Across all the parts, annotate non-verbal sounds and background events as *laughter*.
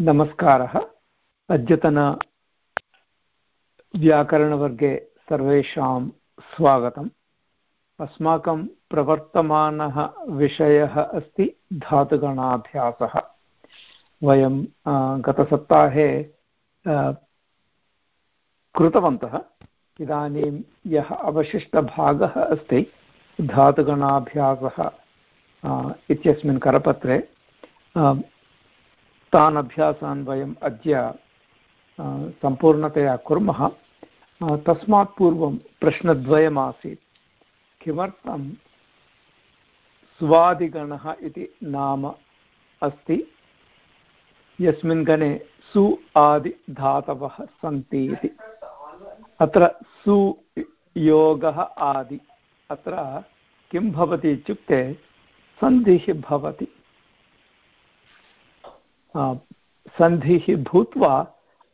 नमस्कारः। अद्यतनव्याकरणवर्गे सर्वेषां स्वागतम्। अस्माकं प्रवर्तमानः विषयः अस्ति धातुगणाभ्यासः। वयं गतसप्ताहे कृतवन्तः। इदानीं यः अवशिष्टभागः अस्ति, धातुगणाभ्यासः इत्यस्मिन् करपत्रे तान् अभ्यासान् वयम् अद्य सम्पूर्णतया कुर्मः। तस्मात् पूर्वं प्रश्नद्वयमासीत्। किमर्थं स्वादिगणः इति नाम अस्ति? यस्मिन् गणे सु आदि धातवः सन्ति इति। अत्र सु योगः आदि। अत्र किं भवति इत्युक्ते सन्धिः भवति। सन्धिः भूत्वा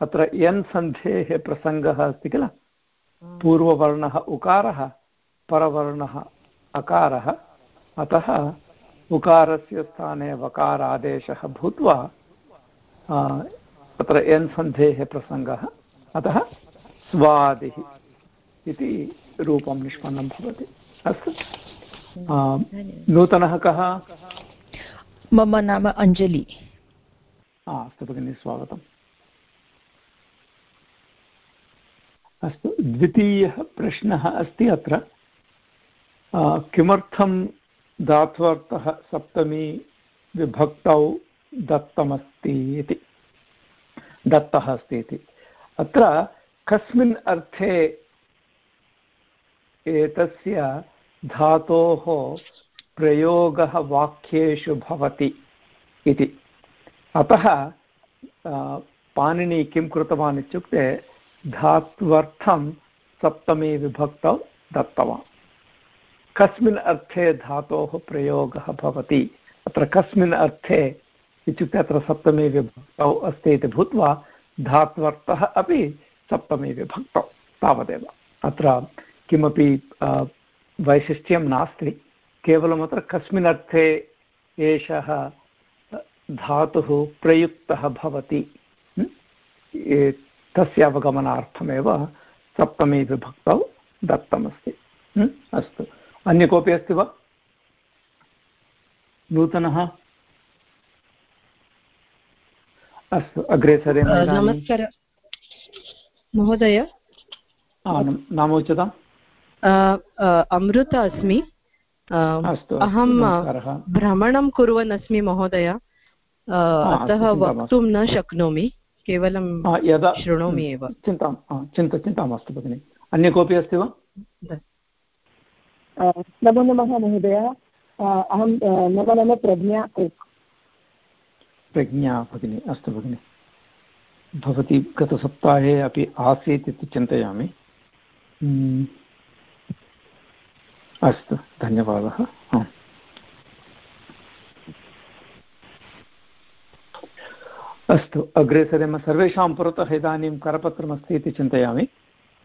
अत्र यन् सन्धेः प्रसङ्गः अस्ति किल पूर्ववर्णः उकारः परवर्णः अकारः अतः उकारस्य स्थाने वकारादेशः भूत्वा तत्र यन् सन्धेः प्रसङ्गः अतः स्वादिः इति रूपं निष्पन्नं भवति अस्तु नूतनः कः मम नाम अञ्जलि अस्तु भगिनि स्वागतम् अस्तु द्वितीयः प्रश्नः अस्ति अत्र किमर्थं धात्वर्थः सप्तमी विभक्तौ दत्तमस्ति इति दत्तः अस्ति इति अत्र कस्मिन् अर्थे एतस्य धातोः प्रयोगः वाक्येषु भवति इति अतः पाणिनि किं कृतवान् इत्युक्ते धात्वर्थं सप्तमी विभक्तौ दत्तवान्। कस्मिन् अर्थे धातोः प्रयोगः भवति। अत्र कस्मिन् अर्थे इत्युक्ते अत्र सप्तमी विभक्तौ अस्ति इति भूत्वा धात्वर्थः अपि सप्तमी विभक्तौ तावदेव। अत्र किमपि वैशिष्ट्यं नास्ति। केवलम् अत्र कस्मिन् अर्थे एषः धातुः प्रयुक्तः भवति। तस्य अवगमनार्थमेव सप्तमी विभक्तौ दत्तमस्ति। अस्तु। अन्य कोऽपि अस्ति वा? नूतनः? अस्तु अग्रे सरे नमस्कार। महोदय। नाम उच्यताम् अमृता अस्मि। अहं भ्रमणं कुर्वन् अस्मि महोदय। अतः वक्तुं न शक्नोमि केवलं यदा शृणोमि एव। चिन्तां चिन्ता चिन्ता मास्तु भगिनि। अन्य कोऽपि अस्ति वा? नमो नमः महोदय। अहं मम नाम प्रज्ञा प्रज्ञा भगिनी अस्तु भगिनि। भवती गतसप्ताहे अपि आसीत् इति चिन्तयामि। अस्तु धन्यवादः। अस्तु अग्रे सरेम सर्वेषां पुरतः इदानीं करपत्रमस्ति इति चिन्तयामि।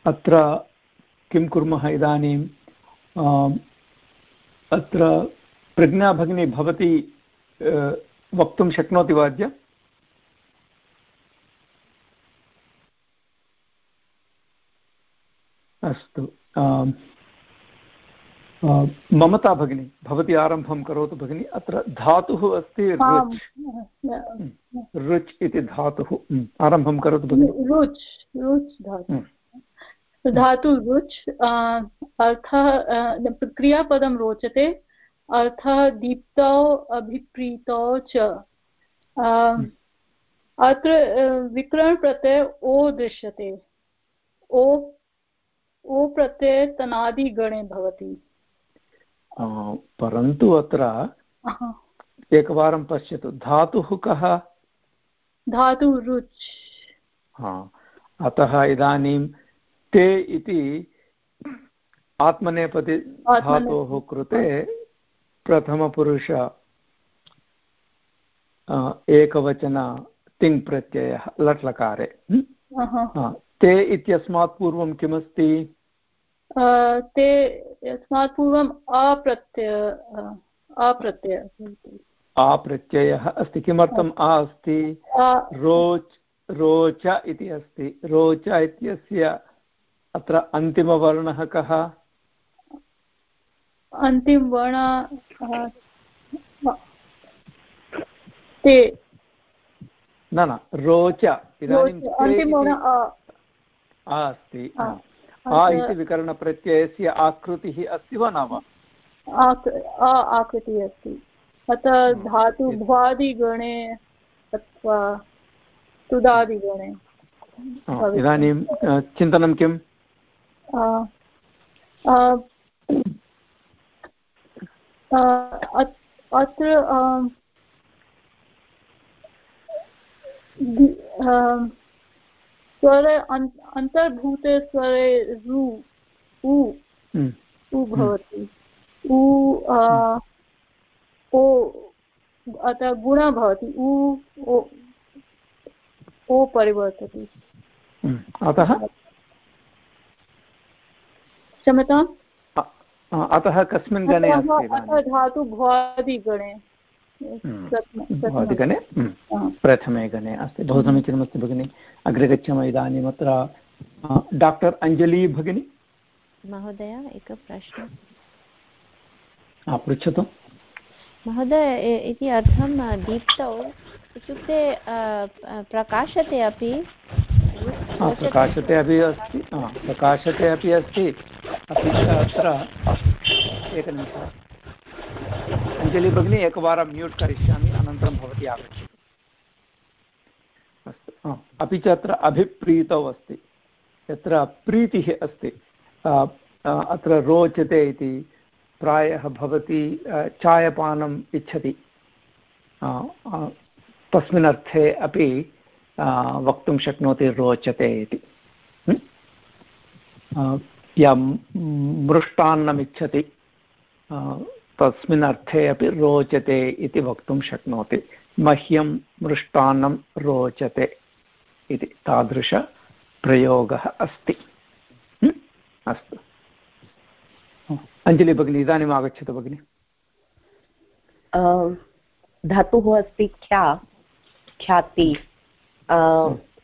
अत्र किं कुर्मः इदानीं? अत्र प्रज्ञा भगिनी भवती वक्तुं शक्नोति वा अद्य? अस्तु ममता भगिनी भवती आरम्भं करोतु भगिनी अत्र धातुः अस्ति रुच् रुच् इति धातुः। आरम्भं करोतु भगिनि। रुच् रुच् धातु। धातु रुच् अर्थः क्रियापदं रोचते। अर्थः दीप्तौ अभिप्रीतौ च। अत्र विकरणप्रत्यय ओ दृश्यते। ओ ओ प्रत्यय तनादिगणे भवति। परन्तु अत्र एकवारं पश्यतु धातुः कः? धातुः रुच् अतः इदानीं ते इति आत्मनेपदि धातोः कृते प्रथमपुरुष एकवचन तिङ् प्रत्ययः लट्लकारे। ते इत्यस्मात् पूर्वं किमस्ति? ते यस्मात् पूर्वम् अप्रत्यय। अप्रत्यय आ प्रत्ययः अस्ति किमर्थम् आ अस्ति? रोच् रोच इति अस्ति। रोच इत्यस्य अत्र अन्तिमवर्णः कः? अन्तिमवर्ण ते न न रोच। इदानीं अस्ति आ इति विकरणप्रत्ययस्य आकृतिः अस्ति वा न वा आकृतिः अस्ति। अतः धातु भ्वादिगणे अथवा तुदादिगणे इदानीं चिन्तनं किम्? अत्र स्वरे अन्तर्भूते स्वरे रु उ हम्म। उ भवति। उ ओ अतः गुणः भवति। उ ओ परिवर्तति। हम्म। अतः? क्षम्यताम्? अतः कस्मिन् गणे धातु भ्वादिगणे। भवति गणे? प्रथमे गणे अस्ति। बहु समीचीनमस्ति भगिनि। अग्रे गच्छामः इदानीम् अत्र डाक्टर् अञ्जली भगिनी। महोदय एकः प्रश्नः। पृच्छतु महोदय इति अर्थं दीप्तौ इत्युक्ते प्रकाशते अपि। प्रकाशते अपि अस्ति। प्रकाशते अपि अस्ति। अपि च अत्र एकनिमिषम् अञ्जलि भगिनी, एकवारं म्यूट् करिष्यामि, अनन्तरं भवती आगच्छति। अस्तु अपि च अत्र अभिप्रीतौ अस्ति। यत्र प्रीतिः अस्ति अत्र रोचते इति प्रायः भवती चायपानम् इच्छति। तस्मिन् अर्थे अपि वक्तुं शक्नोति रोचते इति। या मृष्टान्नमिच्छति तस्मिन् अर्थे अपि रोचते इति वक्तुं शक्नोति। मह्यं मृष्टान्नं रोचते इति तादृशप्रयोगः अस्ति। अस्तु। अञ्जलि भगिनी इदानीम् आगच्छतु भगिनि। धातुः अस्ति ख्या ख्याति।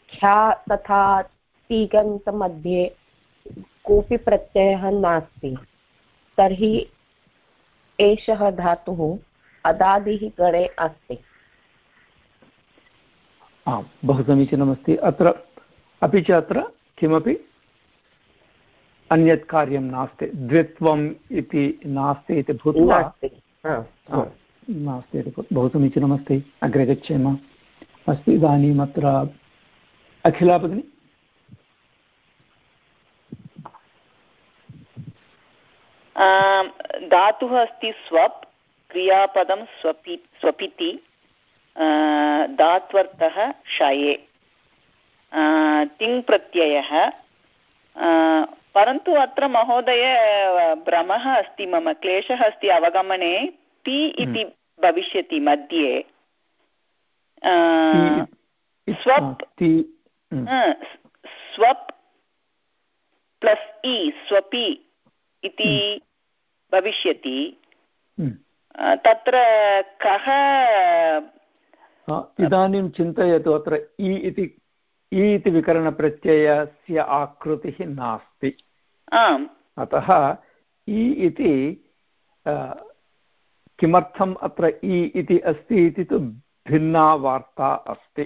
ख्या तथा तिगन्तमध्ये कोऽपि प्रत्ययः नास्ति। तर्हि एषः धातुः अदादिः गणे अस्ति। आम् बहु समीचीनमस्ति। अत्र अपि च अत्र किमपि अन्यत् कार्यं नास्ति। द्वित्वम् इति नास्ति इति भूत्वा नास्ति। इति बहु समीचीनमस्ति। अग्रे गच्छेम। अस्तु इदानीम् अत्र अखिला भगिनी धातुः अस्ति स्वप् क्रियापदं स्वपि स्वपिति धात्वर्थः शये। तिङ्प्रत्ययः। परन्तु अत्र महोदय भ्रमः अस्ति मम क्लेशः अस्ति अवगमने। ति इति हम्म। भविष्यति मध्ये। स्वप् हम्म। स्वप् प्लस् इ स्वपि। इति हम्म। भविष्यति। तत्र कः इदानीं चिन्तयतु अत्र इ इति इ इति विकरणप्रत्ययस्य आकृतिः नास्ति। अतः इ इति किमर्थम् अत्र इ इति अस्ति इति तु भिन्ना वार्ता अस्ति।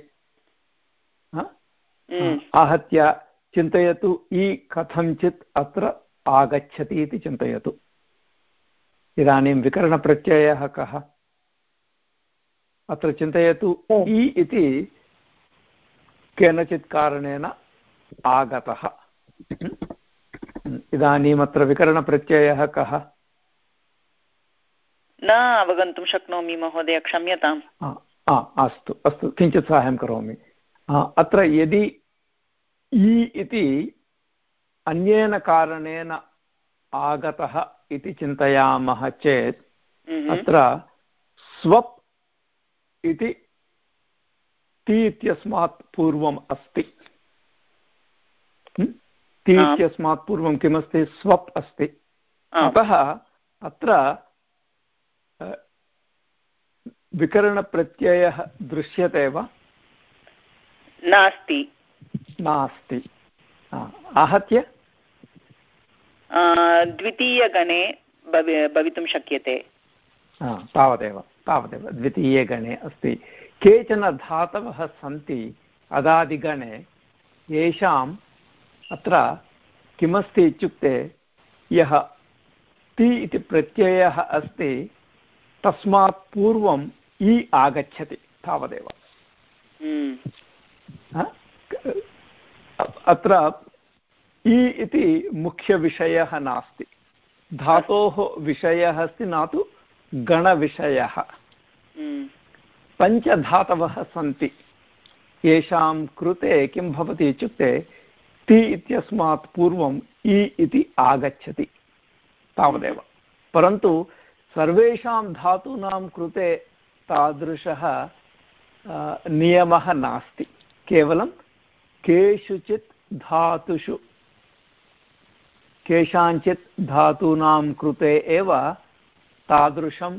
आहत्य चिन्तयतु इ कथञ्चित् अत्र आगच्छति इति चिन्तयतु। इदानीं विकरणप्रत्ययः कः? अत्र चिन्तयतु इ इति केनचित् कारणेन आगतः। इदानीम् अत्र विकरणप्रत्ययः कः? न अवगन्तुं शक्नोमि महोदय क्षम्यताम्। अस्तु अस्तु किञ्चित् साहाय्यं करोमि। अत्र यदि इ इति अन्येन कारणेन आगतः इति चिन्तयामः चेत् अत्र स्वप् इति ति इत्यस्मात् पूर्वम् अस्ति। ति इत्यस्मात् पूर्वं किमस्ति? स्वप् अस्ति। अतः अत्र विकरणप्रत्ययः दृश्यते वा? नास्ति। नास्ति। आहत्य? द्वितीयगणे भवितुं शक्यते तावदेव तावदेव द्वितीयगणे अस्ति केचन धातवः सन्ति अदादिगणे येषाम् अत्र किमस्ति इत्युक्ते यः ति इति प्रत्ययः अस्ति तस्मात् पूर्वम् इ आगच्छति तावदेव। हम्म। अत्र इ इति मुख्यविषयः नास्ति। धातोः विषयः अस्ति न तु गणविषयः। हम्म। पञ्चधातवः सन्ति। येषां कृते किं भवति इत्युक्ते ति इत्यस्मात् पूर्वम् इ इति आगच्छति तावदेव। परन्तु सर्वेषां धातूनां कृते तादृशः नियमः नास्ति। केवलं केषुचित् धातुषु केषाञ्चित् धातूनां कृते एव तादृशं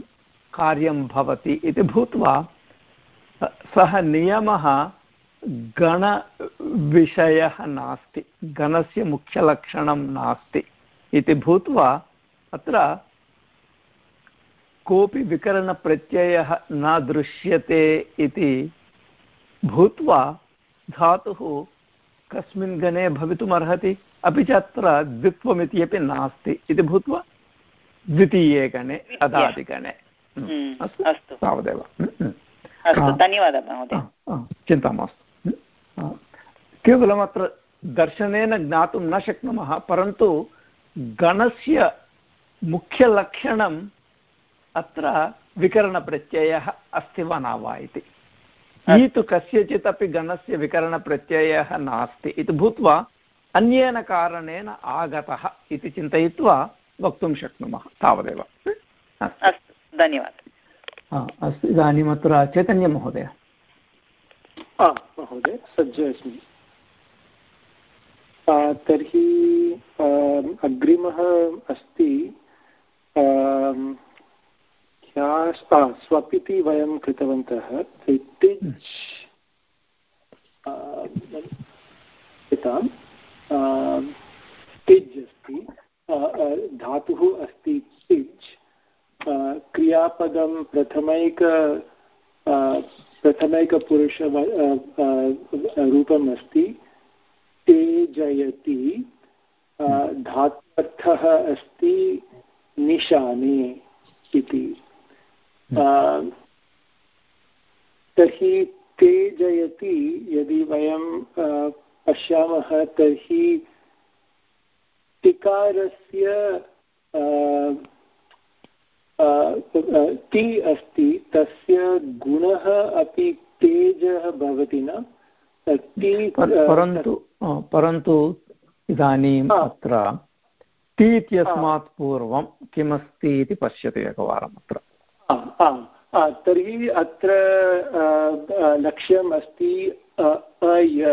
कार्यं भवति इति भूत्वा, सः नियमः गणविषयः नास्ति, गणस्य मुख्यलक्षणं नास्ति इति भूत्वा अत्र कोऽपि विकरणप्रत्ययः न दृश्यते इति भूत्वा धातुः कस्मिन् गणे भवितुमर्हति। अपि च अत्र द्वित्वमिति अपि नास्ति इति भूत्वा द्वितीये। गणे अदादिगणे हम्म, अस्तु। तावदेव। हम्म, हम्म। धन्यवादः महोदय। चिन्ता मास्तु। केवलमत्र दर्शनेन ज्ञातुं न शक्नुमः परन्तु गणस्य मुख्यलक्षणम् अत्र विकरणप्रत्ययः अस्ति वा न वा इति। इ तु कस्यचित् अपि गणस्य विकरणप्रत्ययः नास्ति इति भूत्वा अन्येन कारणेन आगतः इति चिन्तयित्वा वक्तुं शक्नुमः तावदेव। अस्तु धन्यवादः। अस्तु इदानीमत्र चैतन्यमहोदय। महोदय सज्ज अस्मि। तर्हि अग्रिमः अस्ति स्वपिति वयं कृतवन्तः तिज् तिज् अस्ति धातुः अस्ति तिज् क्रियापदं प्रथमैक प्रथमैकपुरुष रूपम् अस्ति तेजयति धात्वर्थः अस्ति निशाने इति। तर्हि तेजयति यदि वयं पश्यामः तर्हि तिकारस्य ति अस्ति तस्य गुणः अपि तेजः भवति न? परन्तु परन्तु इदानीम् अत्र ति इत्यस्मात् पूर्वं किमस्ति इति पश्यतु एकवारम् अत्र। तर्हि अत्र लक्ष्यम् अस्ति अय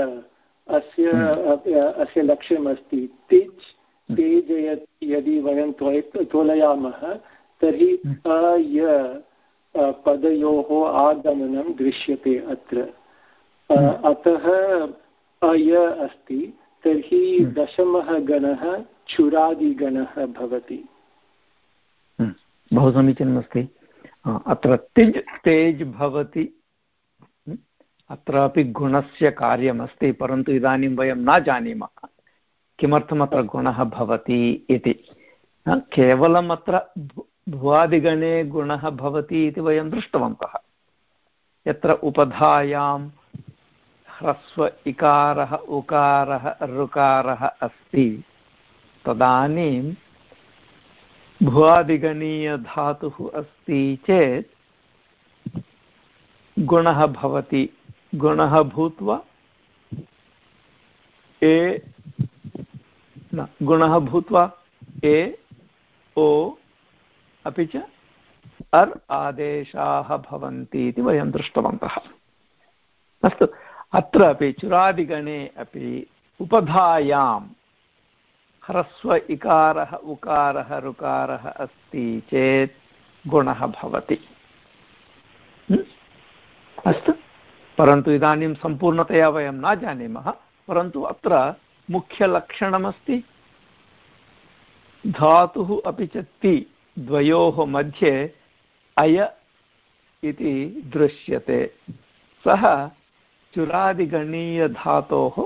अस्य हम्म। अस्य लक्ष्यम् अस्ति तिज् हम्म। तेज यदि वयं तोलयामः तर्हि हम्म। अय पदयोः आगमनं दृश्यते अत्र। अतः अय अस्ति तर्हि दशमः गणः चुरादिगणः भवति। बहु समीचीनमस्ति। अत्र तिज् तेज् भवति। अत्रापि गुणस्य कार्यमस्ति, परन्तु इदानीं वयं न जानीमः। किमर्थम् अत्र गुणः भवति इति? केवलम् अत्र भुवादिगणे गुणः भवति इति वयं दृष्टवन्तः। यत्र उपधायां ह्रस्व इकारः, उकारः, ऋकारः अस्ति, तदानीं भुवादिगणीयधातुः अस्ति चेत् गुणः भवति गुणः भूत्वा ए न, गुणः भूत्वा ए, ओ अपि च अर् आदेशाः भवन्ति इति वयं दृष्टवन्तः। अस्तु, अत्र अपि चुरादिगणे अपि उपधायां ह्रस्व इकारः, उकारः, ऋकारः अस्ति चेत् गुणः भवति। अस्तु। परन्तु इदानीं सम्पूर्णतया वयं न जानीमः परन्तु अत्र मुख्यलक्षणमस्ति। धातुः अपि च ति द्वयोः मध्ये अय इति दृश्यते। सः चुरादिगणीयधातोः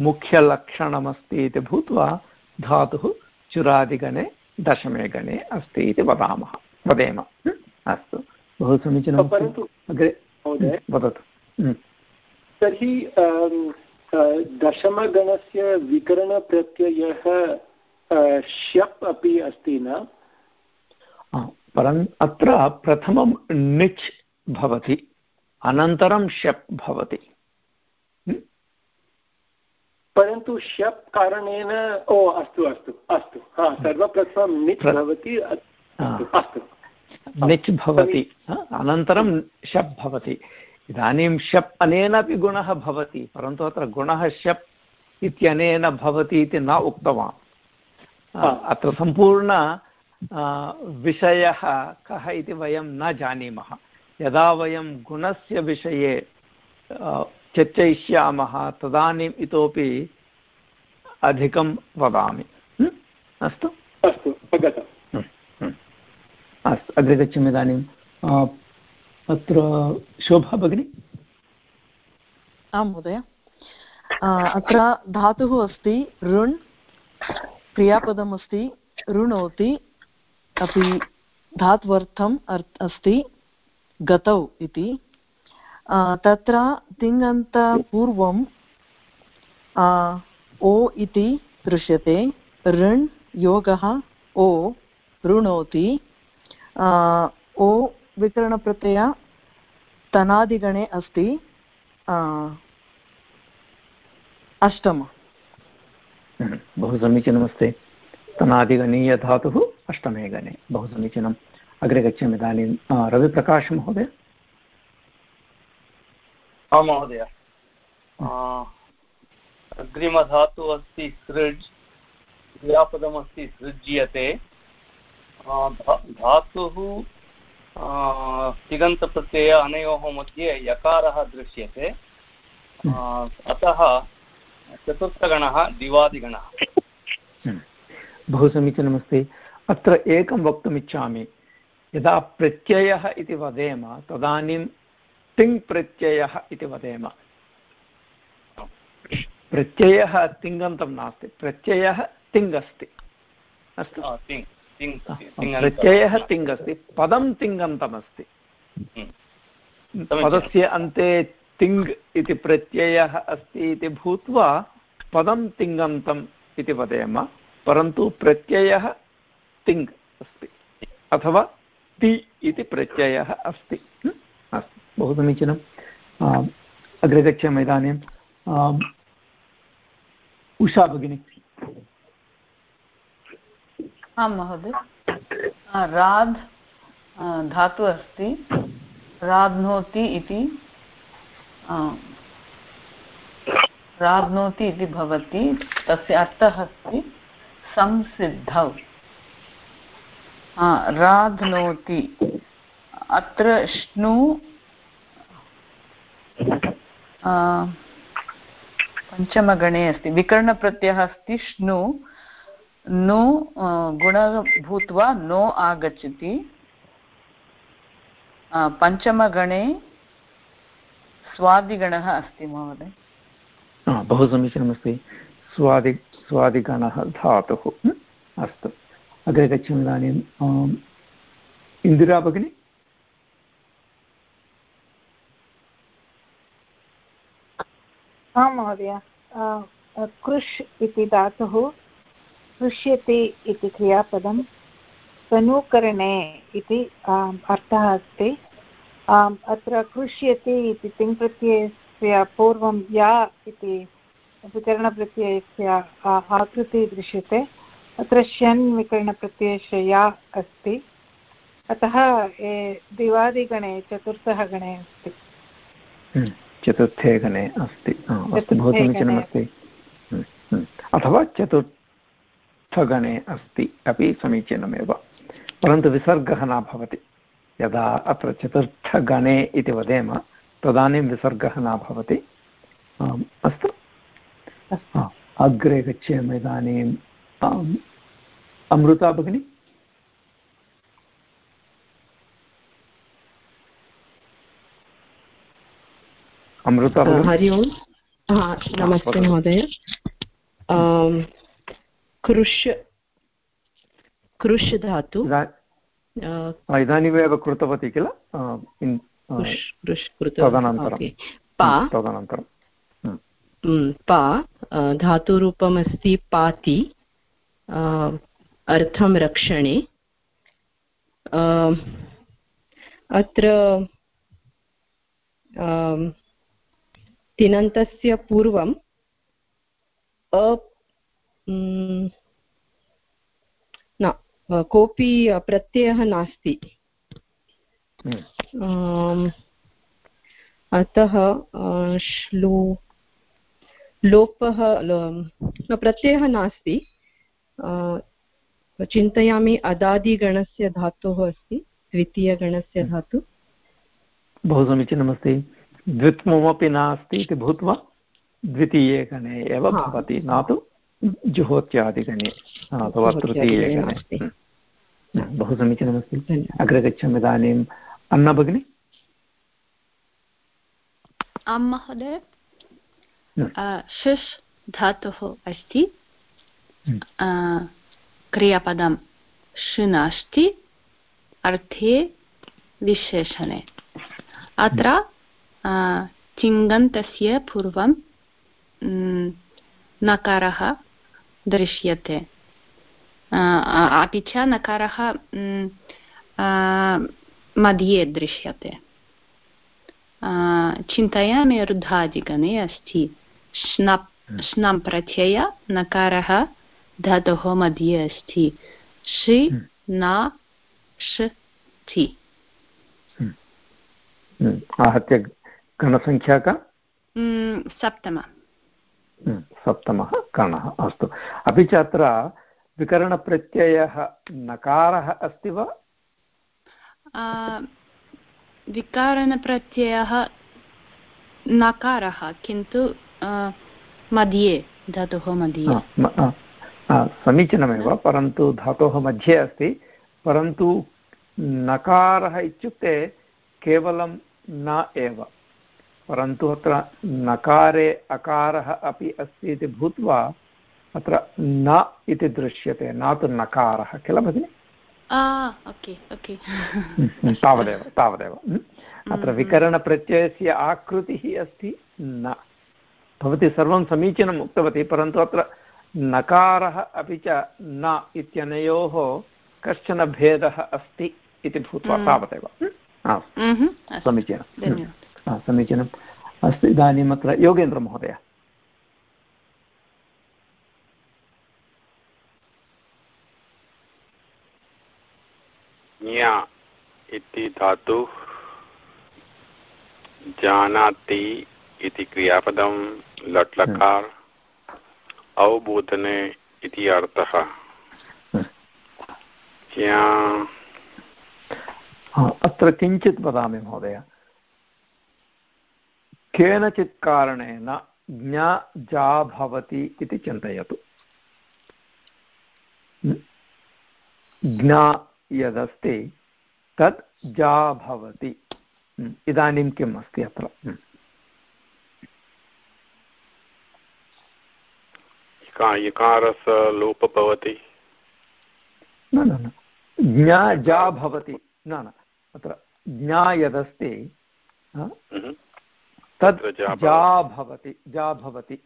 मुख्यलक्षणमस्ति इति भूत्वा धातुः चुरादिगणे दशमे गणे अस्ति इति वदामः। वदेम। अस्तु। बहु समीचीनं परन्तु अग्रे वदतु। तर्हि दशमगणस्य विकरणप्रत्ययः श्यप् अपि अस्ति न? परम् अत्र प्रथमं णिच् भवति अनन्तरं शप् भवति। परन्तु शप् कारणेन ओ अस्तु अस्तु अस्तु। हा सर्वप्रथमं निच् भवति अस्तु। निच् भवति अनन्तरं शप् भवति। इदानीं शप् अनेनापि गुणः भवति परन्तु अत्र गुणः शप् इत्यनेन भवति इति न उक्तवान्। अत्र सम्पूर्ण विषयः कः इति वयं न जानीमः। यदा वयं गुणस्य विषये चर्चयिष्यामः तदानीम् इतोपि अधिकं वदामि। अस्तु? अस्तु अग्रे गच्छामि इदानीम् अत्र शोभा भगिनि? आं महोदय। अत्र धातुः अस्ति ऋण् क्रियापदमस्ति ऋणोति, अपि धात्वर्थम् अस्ति गतौ इति। तत्र तिङन्तपूर्वं ओ इति दृश्यते, ऋण् योगः ओ ऋणोति ओ विकरणप्रत्यय तनादिगणे अस्ति अष्टम। बहु समीचीनमस्ति तनादिगणीयधातुः अष्टमे गणे बहु समीचीनम् अग्रे गच्छामि इदानीं। रविप्रकाश महोदय? आं महोदय। अग्रिमधातुः अस्ति सृज् क्रियापदमस्ति सृज्यते। धातुः तिगन्तप्रत्यय अनयोः मध्ये यकारः दृश्यते। अतः चतुर्थगणः दिवादिगणः। हम्म। बहु समीचीनमस्ति। अत्र एकं वक्तुमिच्छामि। यदा प्रत्ययः इति वदेम तदानीं तिङ् प्रत्ययः इति वदेम। प्रत्ययः तिङन्तं नास्ति। प्रत्ययः तिङ् अस्ति। अस्तु प्रत्ययः तिङ् अस्ति पदं तिङन्तमस्ति हम्म। पदस्य अन्ते तिङ् इति प्रत्ययः अस्ति इति भूत्वा पदं तिङन्तम् इति वदेम परन्तु प्रत्ययः तिङ् अस्ति अथवा ति इति प्रत्ययः अस्ति। अस्तु बहु समीचीनम् अग्रे गच्छामः इदानीं। उषा भगिनी। आं महोदय। राध् धातु अस्ति। राध्नोति इति राध्नोति इति भवति। तस्य अर्थः अस्ति संसिद्धौ। राध्नोति। अत्र श्नु पञ्चमगणे अस्ति। विकर्णप्रत्ययः अस्ति श्नु। नु गुण भूत्वा नो आगच्छति। पञ्चमगणे स्वादिगणः अस्ति महोदय। बहु समीचीनमस्ति। स्वादि स्वादिगणः धातुः। अस्तु। अग्रे गच्छामि इदानीम् इन्दिरा भगिनी? आं महोदय। कृष् इति धातुः। कृष्यति इति क्रियापदं तनूकरणे इति अर्थः अस्ति। अत्र कृष्यति इति तिङ्प्रत्ययस्य पूर्वं या इति विकरणप्रत्ययस्य आकृतिः दृश्यते। अत्र शन् विकरणप्रत्ययस्य या अस्ति। अतः दिवादिगणे चतुर्थः गणे अस्ति। हम्म, चतुर्थे गणे अस्ति। बहु समीचीनमस्ति। हम्म, हम्म। अथवा चतुर्थ स्थगणे अस्ति अपि समीचीनमेव। परन्तु विसर्गः न भवति। यदा अत्र चतुर्थगणे इति वदेम तदानीं विसर्गः न भवति अस्तु। अग्रे गच्छेम इदानीम्। अमृता भगिनी? अमृता हरि ओम्। नमस्ते महोदय। कृष् कृष् धातु इदानीमेव कृतवती किल तदनन्तरं पा धातुरूपमस्ति पाति अर्थं रक्षणे अत्र तिङन्तस्य पूर्वम् अ न कोऽपि प्रत्ययः नास्ति। अतः श्लो लोपः प्रत्ययः नास्ति। चिन्तयामि अदादिगणस्य धातुः अस्ति द्वितीयगणस्य धातु। बहु समीचीनमस्ति द्वित्वमपि नास्ति इति भूत्वा द्वितीये एव भवति न तु जुहोत्यादिगणे अथवा तृतीये बहु समीचीनमस्ति। अग्रे गच्छामि इदानीम्। अन्ना भगिनि? आं महोदय। शिश् धातुः अस्ति। क्रियापदं श नास्ति। अर्थे विशेषणे। अत्र चिङन्तस्य पूर्वं नकारः दृश्यते। अपि च नकारः मध्ये दृश्यते। चिन्तयामि रुद्धादिगणे अस्ति। श्नप् श्नं प्रत्यय नकारः धातोः मध्ये अस्ति। षि न ष ति। आहत्य गणसङ्ख्या का? सप्तम। सप्तमः गणः अस्तु। अपि च अत्र विकरणप्रत्ययः नकारः अस्ति वा? विकारणप्रत्ययः नकारः किन्तु मध्ये धातोः मध्ये। समीचीनमेव परन्तु धातोः मध्ये अस्ति। परन्तु नकारः इत्युक्ते केवलं न एव। परन्तु अत्र नकारे अकारः अपि अस्ति इति भूत्वा अत्र न इति दृश्यते न तु नकारः किल भगिनि? तावदेव तावदेव। अत्र विकरणप्रत्ययस्य आकृतिः अस्ति न। भवती सर्वं समीचीनम् उक्तवती परन्तु अत्र नकारः अपि च न इत्यनयोः कश्चन भेदः अस्ति इति भूत्वा तावदेव। समीचीनं। समीचीनम् अस्तु इदानीम् अत्र योगेन्द्रमहोदय ज्ञा इति धातु जानाति इति क्रियापदं लट्लकार अवबोधने इति अर्थः अत्र किञ्चित् वदामि महोदय केनचित् कारणेन ज्ञा जा भवति इति चिन्तयतु। ज्ञा यदस्ति तत् जा भवति। इदानीं किम् अस्ति अत्र? लोप भवति? न न न। ज्ञा जा भवति। न न। अत्र ज्ञा यदस्ति तद् जा भवति। जा भवति।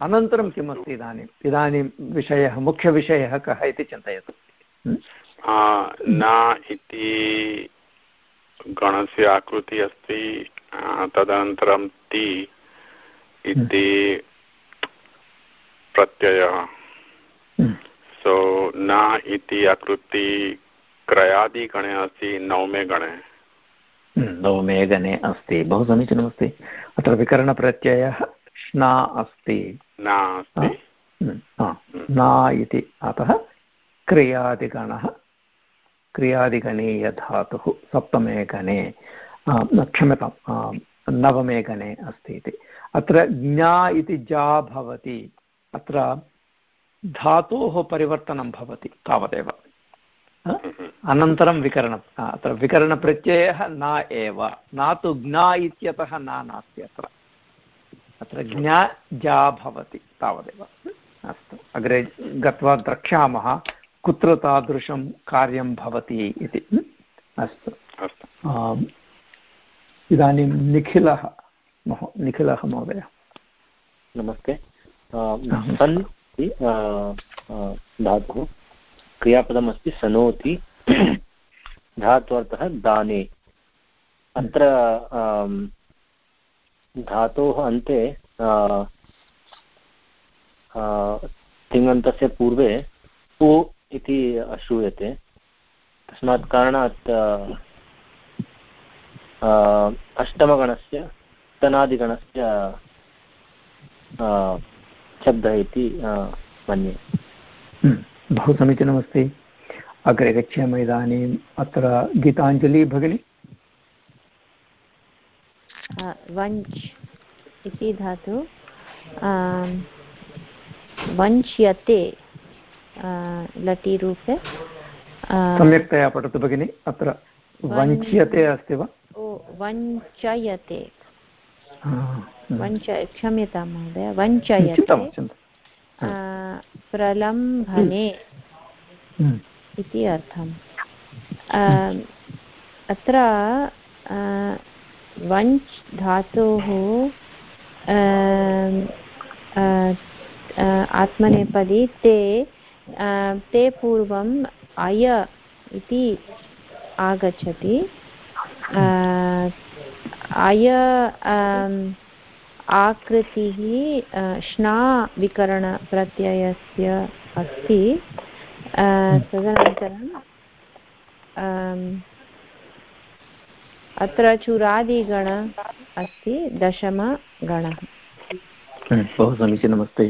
अनन्तरं किम् अस्ति। इदानीम् इदानीं? विषयः मुख्यविषयः कः इति चिन्तयतु। न इति गणस्य आकृतिः अस्ति तदनन्तरं ति इति प्रत्ययः। सो न इति आकृति क्रयादिगणे अस्ति नवमे गणे। नवमे गणे अस्ति। बहु समीचीनमस्ति अत्र विकरणप्रत्ययः श्ना अस्ति। न इति अतः क्रियादिगणः। क्रियादिगणीयधातुः सप्तमे गणे क्षम्यतां नवमे गणे अस्ति इति। अत्र ज्ञा इति जा भवति। अत्र धातोः परिवर्तनं भवति तावदेव। अनन्तरं विकरणम् अत्र विकरणप्रत्ययः न एव न तु ज्ञा इत्यतः न नास्ति अत्र। अत्र ज्ञा जा भवति तावदेव। अस्तु अग्रे गत्वा द्रक्ष्यामः कुत्र तादृशं कार्यं भवति इति। अस्तु। इदानीं निखिलः निखिलः महोदय। नमस्ते। सन् धातुः। क्रियापदमस्ति सनोति। *coughs* धात्वर्थः दाने। अत्र धातोः अन्ते तिङन्तस्य पूर्वे उ इति श्रूयते। तस्मात् कारणात् अष्टमगणस्य तनादिगणस्य शब्दः इति मन्ये। हम्म, बहु समीचीनमस्ति। अग्रे गच्छामः इदानीम् अत्र गीताञ्जलि भगिनी। वञ्च् इति धातु। वञ्च्यते लटिरूपे। सम्यक्तया पठतु भगिनि अत्र वञ्च्यते अस्ति वा? वञ्चयते। वञ्च क्षम्यतां महोदय वञ्चयते। प्रलम्भने। हम्म। इति अर्थम्। अत्र वञ्च् धातोः आत्मनेपदी ते ते पूर्वम् अय इति आगच्छति। अय आकृतिः श्ना विकरणप्रत्ययस्य अस्ति। तदनन्तरं अत्र चुरादिगण अस्ति दशमगणः बहु समीचीनमस्ति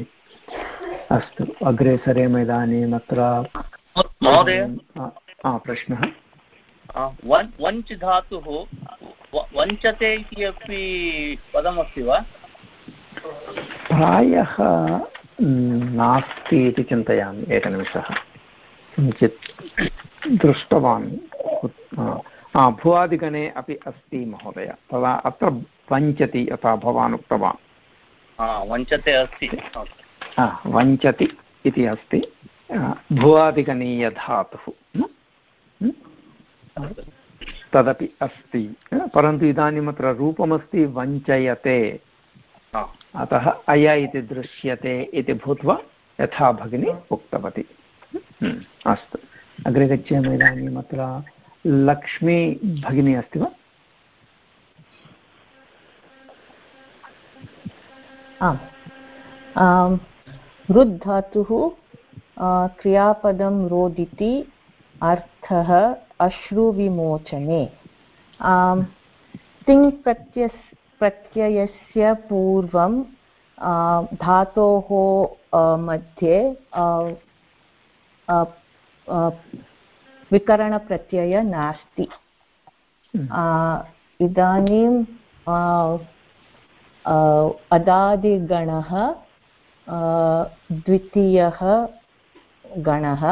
अस्तु। अग्रे सरेम इदानीम् अत्र प्रश्नः। वञ्च् धातुः वञ्चते इति अपि पदमस्ति वा? प्रायः नास्ति इति चिन्तयामि एकनिमिषः। किञ्चित् दृष्टवान्। भुवादिगणे अपि अस्ति महोदय। तदा अत्र वञ्चति यथा भवान् उक्तवान्। वञ्चते अस्ति। वञ्चति इति अस्ति। भुवादिगणीयधातुः। तदपि अस्ति। परन्तु इदानीम् अत्र रूपमस्ति वञ्चयते। अतः अय इति दृश्यते इति भूत्वा यथा भगिनी उक्तवती। अस्तु। अग्रे गच्छामः इदानीम् अत्र लक्ष्मी भगिनी अस्ति वा? आम्। रुद्धातुः क्रियापदं रोदिति, अर्थः अश्रुविमोचने। तिङ् प्रत्यस्, प्रत्ययस्य पूर्वं धातोः मध्ये विकरणप्रत्यय नास्ति। इदानीं अदादिगणः द्वितीयः गणः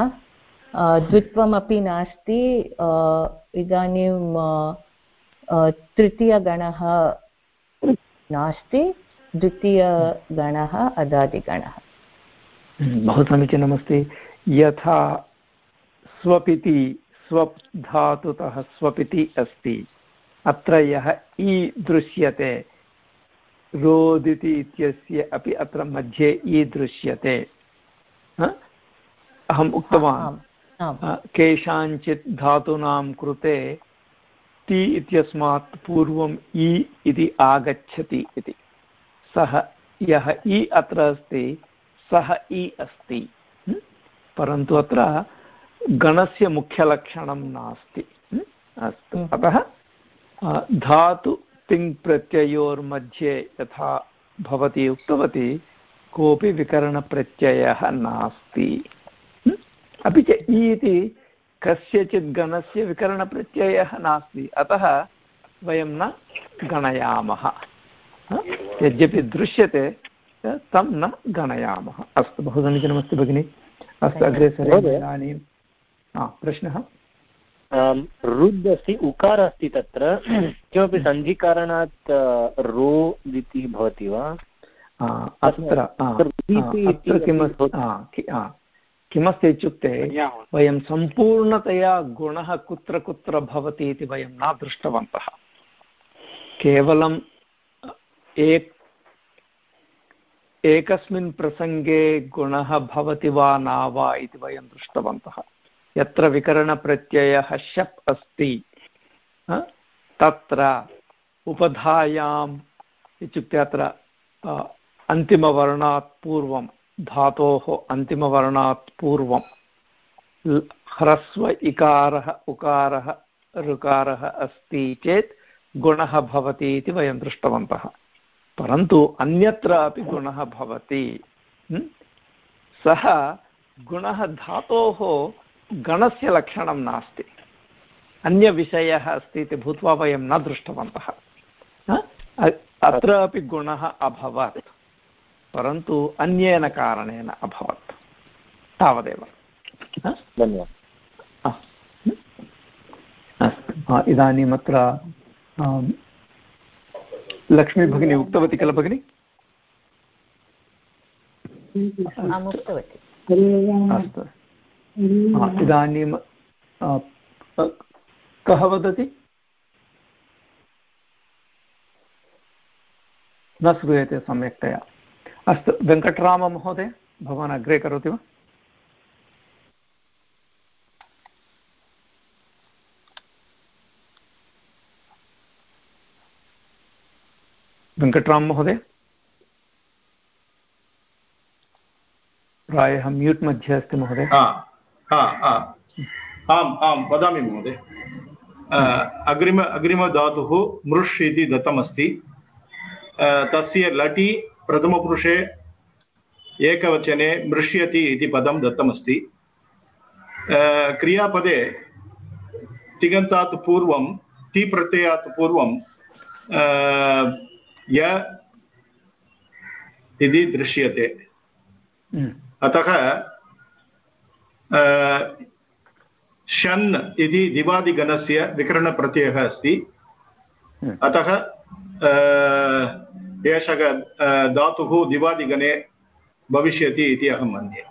द्वित्वमपि नास्ति इदानीं तृतीयगणः नास्ति द्वितीयगणः अदादिगणः बहु समीचीनमस्ति यथा स्वपिति स्वप् धातुतः स्वपिति अस्ति। अत्र यः इ दृश्यते रोदिति इत्यस्य अपि अत्र मध्ये इ दृश्यते। अहम् उक्तवान्। केषाञ्चित् धातूनां कृते ति इत्यस्मात् पूर्वम् इ इति आगच्छति इति। सः यः इ अत्र अस्ति सः इ अस्ति। परन्तु अत्र गणस्य मुख्यलक्षणं नास्ति। अस्तु। हम्म। अतः धातु तिङ् प्रत्ययोर्मध्ये यथा भवती उक्तवती कोऽपि विकरणप्रत्ययः नास्ति। अपि च इ इति कस्यचित् गणस्य विकरणप्रत्ययः नास्ति। अतः वयं न गणयामः। यद्यपि दृश्यते तं न गणयामः। अस्तु। बहु समीचीनमस्ति भगिनि। अस्तु अग्रे सरे इदानीं प्रश्नः? रुद् अस्ति उकार अस्ति तत्र। *coughs* किमपि सन्धिकारणात् रो इति भवति वा? अत्र अत्र किमस्ति किमस्ति इत्युक्ते वयं सम्पूर्णतया गुणः कुत्र कुत्र भवति इति वयं न दृष्टवन्तः। केवलं एक एकस्मिन् प्रसङ्गे गुणः भवति वा न वा इति वयं दृष्टवन्तः। यत्र विकरणप्रत्ययः शप् अस्ति तत्र उपधायाम् इत्युक्ते अत्र अन्तिमवर्णात् पूर्वं, धातोः अन्तिमवर्णात् पूर्वं ह्रस्व इकारः, उकारः, ऋकारः अस्ति चेत् गुणः भवति इति वयं दृष्टवन्तः। परन्तु अन्यत्र अपि गुणः भवति। सः गुणः धातोः गणस्य लक्षणं नास्ति। अन्यविषयः अस्ति इति भूत्वा वयं न दृष्टवन्तः। अत्र अपि गुणः अभवत् परन्तु अन्येन कारणेन अभवत्। तावदेव। धन्यवादः। अस्तु इदानीम् भगिनी उक्तवती किल भगिनि? अस्तु। इदानीं कः वदति? न श्रूयते सम्यक्तया। अस्तु वेङ्कटराममहोदय भवान् अग्रे करोति वा? वेङ्कटराम महोदय। प्रायः म्यूट् मध्ये अस्ति महोदय आम् आं वदामि महोदय। अग्रिम अग्रिमधातुः मृष् इति दत्तमस्ति। तस्य लटि प्रथमपुरुषे एकवचने मृष्यति इति पदं दत्तमस्ति। क्रियापदे तिङन्तात् पूर्वं, ति प्रत्ययात् पूर्वं य इति दृश्यते। अतः शन् इति दिवादिगणस्य विकरणप्रत्ययः अस्ति। अतः एषः धातुः दिवादिगणे भविष्यति इति अहं मन्ये।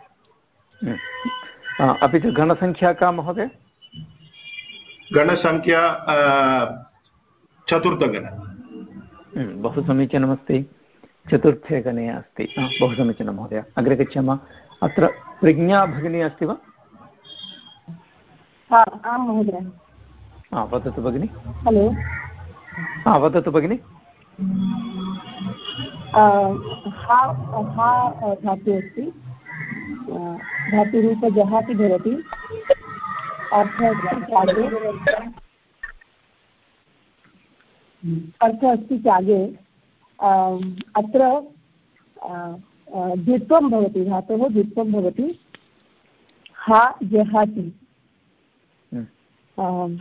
अपि च गणसङ्ख्या का महोदय गणसङ्ख्या चतुर्थगण बहु समीचीनमस्ति चतुर्थे गणे अस्ति। बहु समीचीनं महोदय। अग्रे गच्छामः। अत्र प्रज्ञा भगिनी अस्ति वा? आं महोदय। वदतु भगिनि। हलो। हा वदतु भगिनि। हा हा धातु अस्ति। धातुरूपजः अपि भवति। अर्थः अर्थः अस्ति त्यागे अत्र द्वित्वं भवति धातोः द्वित्वं भवति। हा जहाति हम्म।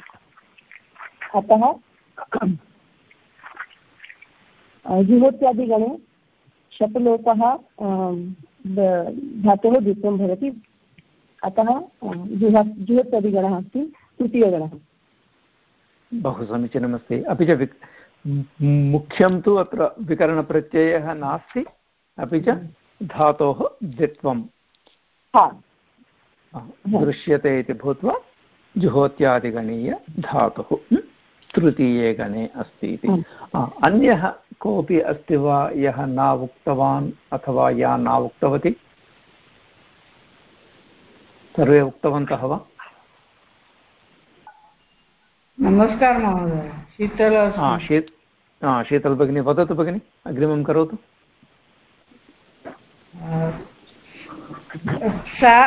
अतः जुहोत्यादिगणे शपलोपः धातोः द्वित्वं भवति। अतः जुहा जुहोत्यादिगणः अस्ति तृतीयगणः। बहु समीचीनमस्ति। अपि च मुख्यं तु अत्र विकरणप्रत्ययः नास्ति अपि च धातोः द्वित्वं। दृश्यते इति भूत्वा जुहोत्यादिगणीयधातुः तृतीये गणे अस्ति इति। अन्यः कोऽपि अस्ति वा यः न उक्तवान् अथवा या न उक्तवती? सर्वे उक्तवन्तः वा? नमस्कार महोदय शीतल हा शीत् हा शीतल भगिनी वदतु भगिनि अग्रिमं करोतु। सा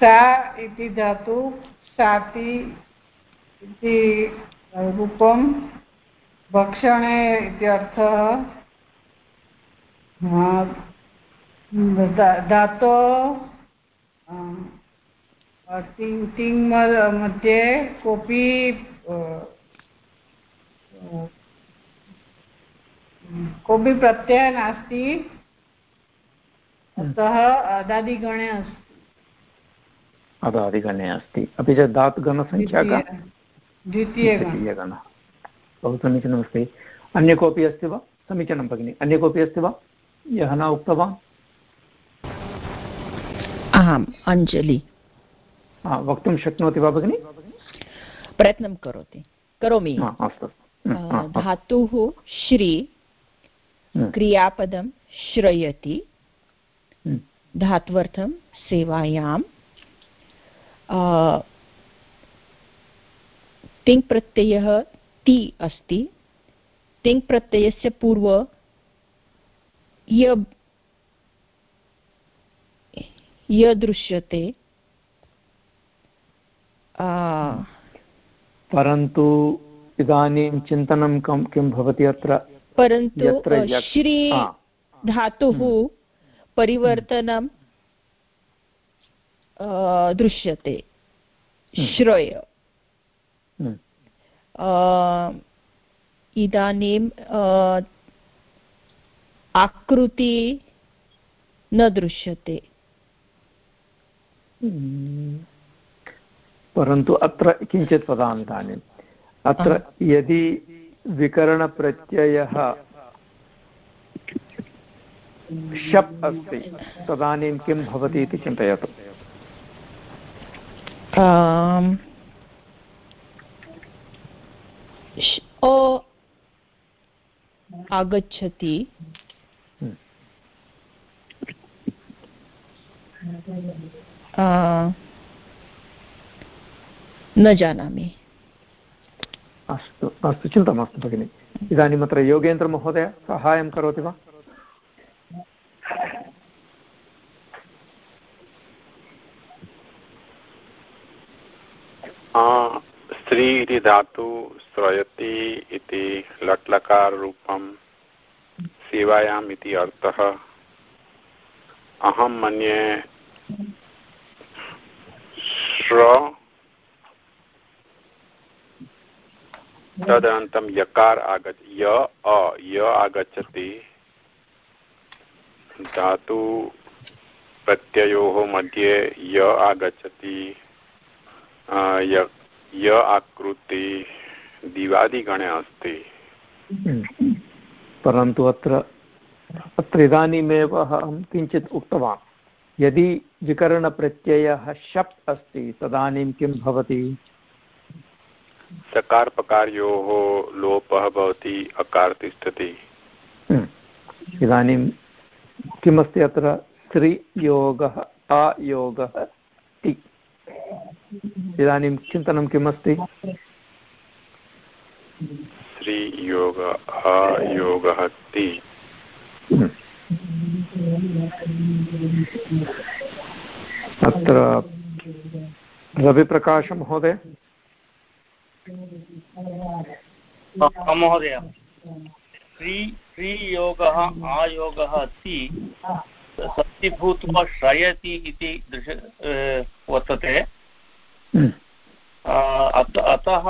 सा इति धातु साति इति रूपं भक्षणे इत्यर्थः धातो तिङ् तिङ् मध्ये कोऽपि कोऽपि प्रत्ययः नास्ति अतः अदादिगणे अस्ति. अदादिगणे अस्ति. अपि च धातुगणसङ्ख्या का? द्वितीयगणः बहु समीचीनमस्ति. अन्य कोऽपि अस्ति वा? समीचीनं भगिनि. अन्य कोऽपि अस्ति वा? यः न उक्तवान्? आम् अञ्जलि वक्तुं शक्नोति वा भगिनि? प्रयत्नं करोति। करोमि। धातुः श्री क्रियापदं श्रयति। धात्वर्थं सेवायां तिङ् प्रत्ययः ति अस्ति। तिङ् प्रत्ययस्य पूर्व य य दृश्यते परन्तु इदानीं चिन्तनं कं किं भवति अत्र? परन्तु श्री धातुः परिवर्तनं दृश्यते। श्रय। इदानीं आकृति न दृश्यते। परन्तु अत्र किञ्चित् वदामि इदानीम् अत्र यदि विकरणप्रत्ययः शप् अस्ति तदानीं किं भवति इति चिन्तयतु। ओ आगच्छति। न जानामि। अस्तु अस्तु चिन्ता मास्तु भगिनि। इदानीम् अत्र योगेन्द्रमहोदय साहाय्यं करोति वा? स्त्री इति धातु श्रयति इति लट्लकाररूपं सेवायाम् इति अर्थः। अहं मन्ये श्र तदनन्तरं यकार आगच्छ य, अ, य आगच्छति। धातु प्रत्ययोः मध्ये य आगच्छति। य आकृति दिवादिगणे अस्ति। परन्तु अत्र अत्र इदानीमेव अहं किञ्चित् उक्तवान्। यदि विकरणप्रत्ययः शप् अस्ति तदानीं किं भवति? सकारपकारयोः लोपः भवति अकार तिष्ठति इदानीं किमस्ति अत्र? स्त्रीयोगः अयोगः ति। इदानीं चिन्तनं किमस्ति? श्रीयोग अयोगः ति। अत्र रविप्रकाशमहोदय महोदय। श्री श्रीयोगः आयोगः अस्ति। सत्यभूत्वा श्रयति इति दृश वर्तते। अतः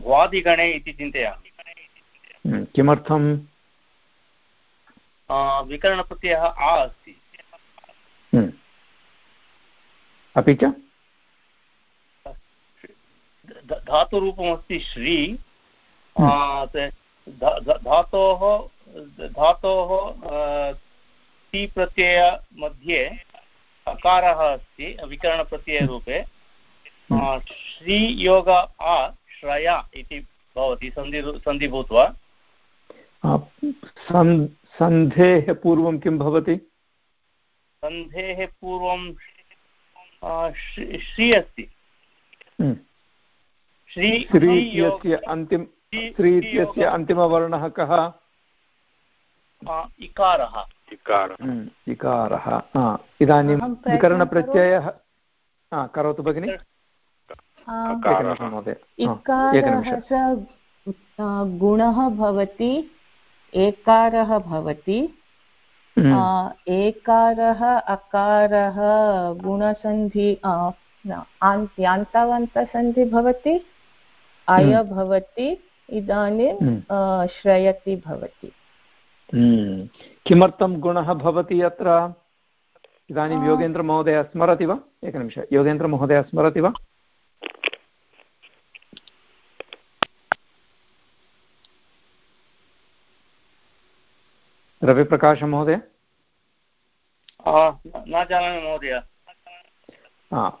भ्वादिगणे इति चिन्तयामि। किमर्थं विकरणप्रत्ययः आ अस्ति। अपि च? धातुरूपमस्ति श्री। धातोः धातोः ति प्रत्यय मध्ये अकारः अस्ति विकरणप्रत्ययरूपे। श्रीयोग आ श्रया इति भवति सन्धि सन्धि भूत्वा सन्धेः पूर्वं किं भवति? सन्धेः पूर्वं श्री अस्ति। श्री इत्यस्य अन्तिम श्री इत्यस्य अन्तिमवर्णः कः? इकारः। इकारः। इदानीं विकरणप्रत्ययः करोतु भगिनि। इकारः गुणः भवति। एकारः भवति। एकारः अकारः गुणसन्धि यान्तावन्तसन्धि भवति अय हम्म। भवति इदानीं श्रयति भवति। किमर्थं गुणः भवति अत्र? इदानीं योगेन्द्रमहोदय स्मरति वा? एकनिमिष। योगेन्द्रमहोदय स्मरति वा? रविप्रकाशमहोदय न जानामि महोदय।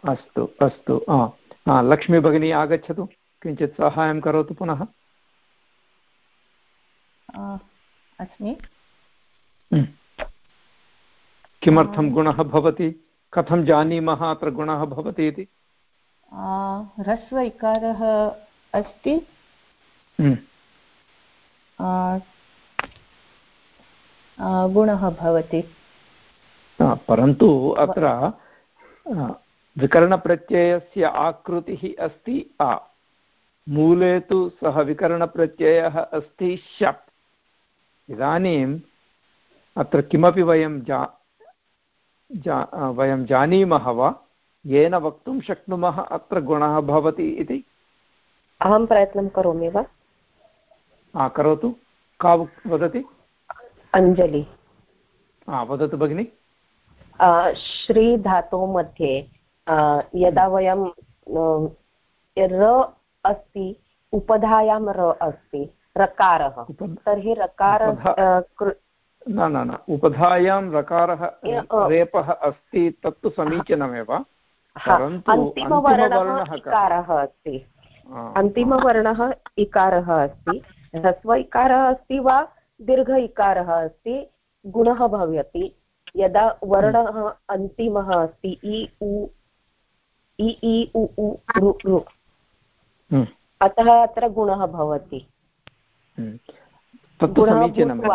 अस्तु अस्तु लक्ष्मीभगिनी आगच्छतु किञ्चित् साहाय्यं करोतु पुनः। अस्मि। हम्म। किमर्थं गुणः भवति? कथं जानीमः अत्र गुणः भवति इति? ह्रस्व इकारः अस्ति। हम्म। गुणः भवति। परन्तु अत्र विकरणप्रत्ययस्य आकृतिः अस्ति आ। मूले तु सः विकरणप्रत्ययः अस्ति शप्। इदानीम् अत्र किमपि वयं जा जा वयं जानीमः वा? येन वक्तुं शक्नुमः अत्र गुणः भवति इति? अहं प्रयत्नं करोमि वा? करोतु। का वदति? अञ्जलि वदतु भगिनि। श्रीधातोः मध्ये यदा वयं र अस्ति उपधायां र अस्ति रकारः। तर्हि रकार न न न उपधायां रकारः रेपः अस्ति तत्तु समीचीनमेव। अन्तिमवर्णः इकारः अस्ति। अन्तिमवर्णः इकारः अस्ति। ह्रस्व इकारः अस्ति वा दीर्घ इकारः अस्ति गुणः भवति। यदा वर्णः अन्तिमः अस्ति इ उ इ इ उ उ रु रु हम्म। अतः अत्र गुणः भवति। हम्म। तत्तु समीचीनमेव।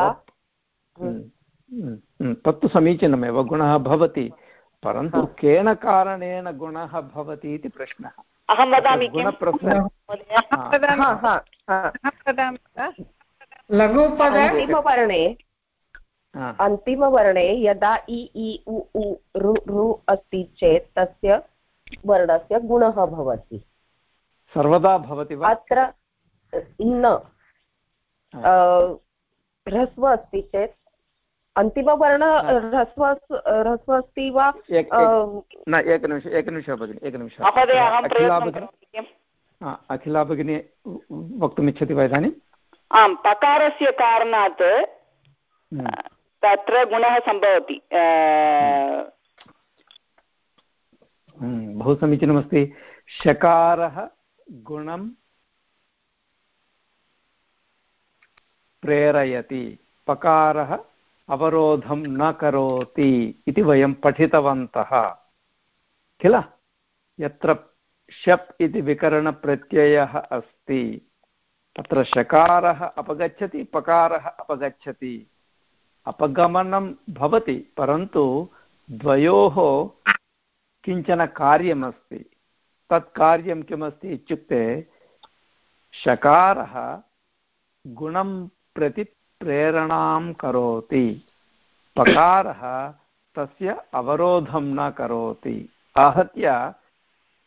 हम्म। तत्तु समीचीनमेव। गुणः भवति। परन्तु केन कारणेन गुणः भवति इति प्रश्नः। अहं वदामि अन्तिमवर्णे अन्तिमवर्णे यदा इ इ उ उ रु रु अस्ति चेत् तस्य वर्णस्य गुणः भवति। सर्वदा भवति वा? अत्र न। ह्रस्व अस्ति चेत् अन्तिमवर्ण ह्रस्व ह्रस्व अस्ति वा? न एकनिमिष एकनिमिषः भगिनि एकनिमिषः अखिला भगिनी वक्तुमिच्छति वा इदानीम् आम् पकारस्य कारणात् हम्म। तत्र गुणः सम्भवति हम्म, बहु समीचीनमस्ति। शकारः गुणं प्रेरयति पकारः अवरोधं न करोति इति वयं पठितवन्तः। किल? यत्र शप् इति विकरणप्रत्ययः अस्ति। तत्र शकारः अपगच्छति, पकारः अपगच्छति। अपगमनं भवति, परन्तु द्वयोः किंचन कार्यमस्ति। तत् कार्यं किमस्ति इत्युक्ते, शकारः गुणं प्रति प्रेरणां करोति। पकारः तस्य अवरोधं न करोति। आहत्य,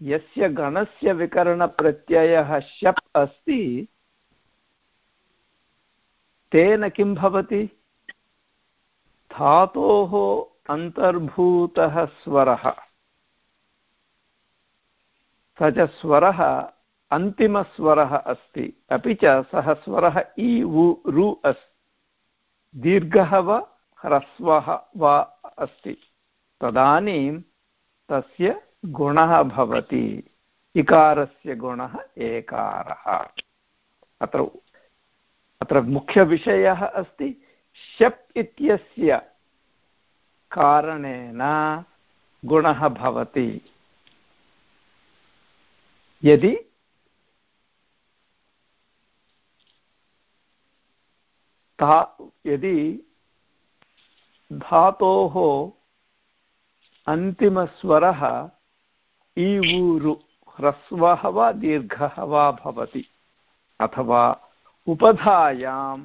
यस्य गणस्य विकरणप्रत्ययः शप् अस्ति तेन किं भवति? धातोः अन्तर्भूतः स्वरः। स च स्वरः अन्तिमस्वरः अस्ति। अपि च सः स्वरः इ, उ, रु अस्ति। दीर्घः वा, ह्रस्वः वा अस्ति। तदानीं तस्य गुणः भवति। इकारस्य गुणः एकारः। अत्र अत्र मुख्यविषयः अस्ति शप् इत्यस्य कारणेन गुणः भवति। यदि धा, यदि धातोः अन्तिमस्वरः ईवूरु ह्रस्वः वा दीर्घः वा भवति, अथवा उपधायां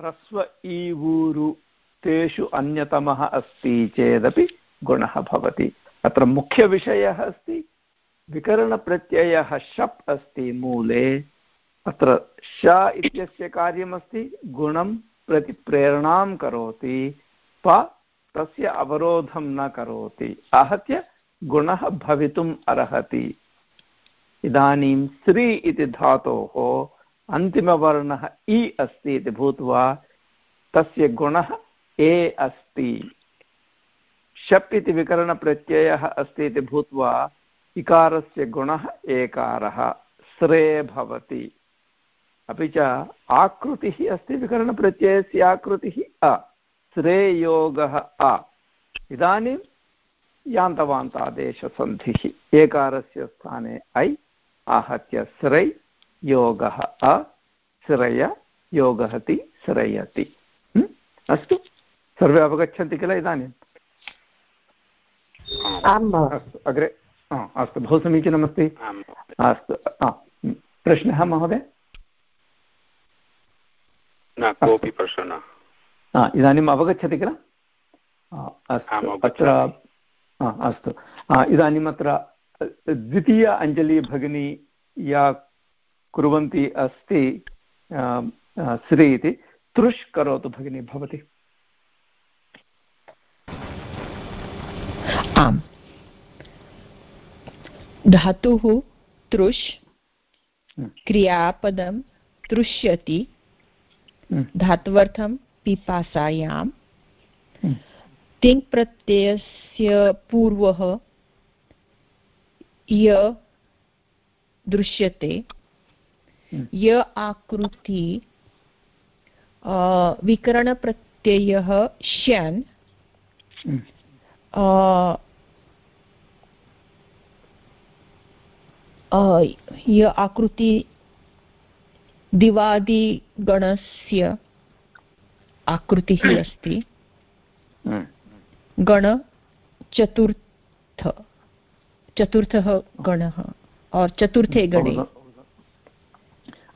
ह्रस्व ईवूरु तेषु अन्यतमः अस्ति चेदपि गुणः भवति। अत्र मुख्यविषयः अस्ति, विकरणप्रत्ययः शप् अस्ति मूले, अत्र श इत्यस्य कार्यमस्ति, गुणं प्रति प्रेरणां करोति, प तस्य अवरोधं न करोति, आहत्य गुणः भवितुम् अर्हति। इदानीं स्त्री इति धातोः अन्तिमवर्णः इ अस्ति इति भूत्वा तस्य गुणः ए अस्ति। शप् इति विकरणप्रत्ययः अस्ति इति भूत्वा इकारस्य गुणः एकारः। स्रे भवति। अपि च आकृतिः अस्ति विकरणप्रत्ययस्य आकृतिः अ। श्रेयोगः अ। इदानीं यान्तवान्तादेशसन्धिः। एकारस्य स्थाने ऐ, आहत्य स्रै। योगः अ श्रय योगहति श्रयति अस्तु। सर्वे अवगच्छन्ति किल इदानीम् अस्तु अग्रे। अस्तु। बहु समीचीनमस्ति। अस्तु प्रश्नः महोदय? न कोऽपि प्रश्नः। इदानीम् अवगच्छति किल? अस्तु। अत्र अस्तु। इदानीम् अत्र द्वितीय अञ्जलि भगिनी या कुर्वन्ती अस्ति श्री इति। तृष् करोतु भगिनी भवती। आम्। धातुः तृष् क्रियापदं तृष्यति। धात्वर्थं पिपासायां। तिङ् प्रत्ययस्य पूर्वः य दृश्यते। य आकृति विकरणप्रत्ययः श्यन् य आकृति दिवादिगणस्य आकृतिः अस्ति। गणचतुर्थ चतुर्थः गणः और् चतुर्थे गणे।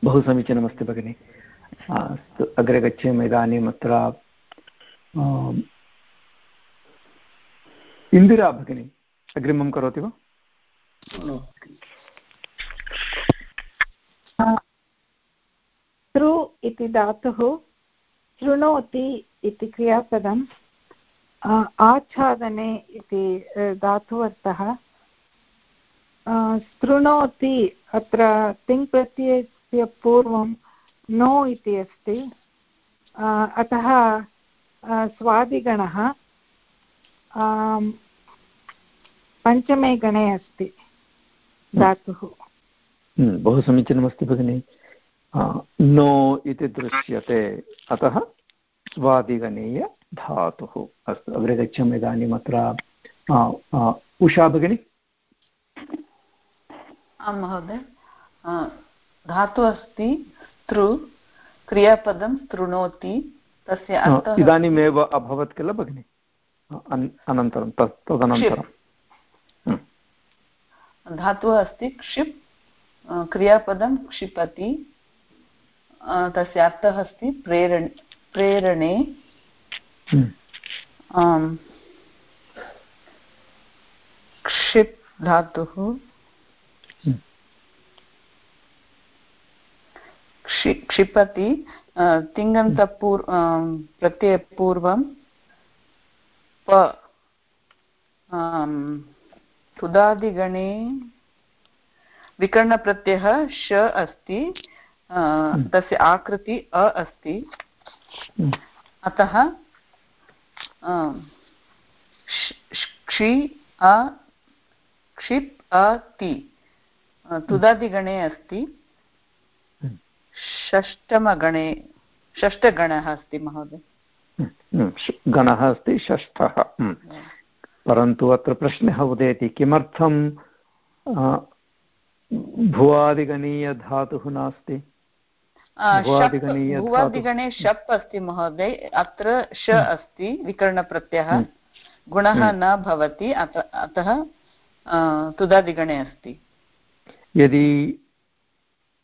बहु समीचीनमस्ति भगिनि। अस्तु अग्रे गच्छेम इदानीम् अत्र इन्दिरा भगिनी अग्रिमं करोति वा? तृ इति धातुः शृणोति इति क्रियापदम् आच्छादने इति धातुवर्थः शृणोति अत्र तिङ् प्रत्ययस्य पूर्वं नो इति अस्ति। अतः स्वादिगणः पञ्चमे गणे अस्ति धातुः। हम्म, बहु समीचीनमस्ति भगिनि। नो इति दृश्यते। अतः स्वादिगणीय धातुः अस्तु। अग्रे गच्छामः इदानीम् अत्र। उषा भगिनि? आं महोदय। धातु अस्ति तृ क्रियापदं तृणोति तस्य इदानीमेव अभवत् किल भगिनि? अनन्तरं तदनन्तरं। धातुः अस्ति क्षिप् क्रियापदं क्षिपति तस्य अर्थः अस्ति प्रेरण प्रेरणे हम्म। क्षिप् धातुः। क्षिपति तिङन्तपूर् प्रत्ययपूर्वं प तुदादिगणे विकर्णप्रत्ययः श अस्ति हम्म। तस्य आकृति अ अस्ति हम्म। अतः क्षि अ क्षिप् अति तुदादिगणे अस्ति षष्टमगणे षष्ठगणः अस्ति महोदय गणः अस्ति षष्ठः परन्तु अत्र प्रश्नः उदेति किमर्थं भुवादिगणीयधातुः नास्ति भुवादिगणे शप् अस्ति महोदय अत्र श। अस्ति विकरणप्रत्ययः। गुणः। न भवति अतः तुदादिगणे अस्ति यदि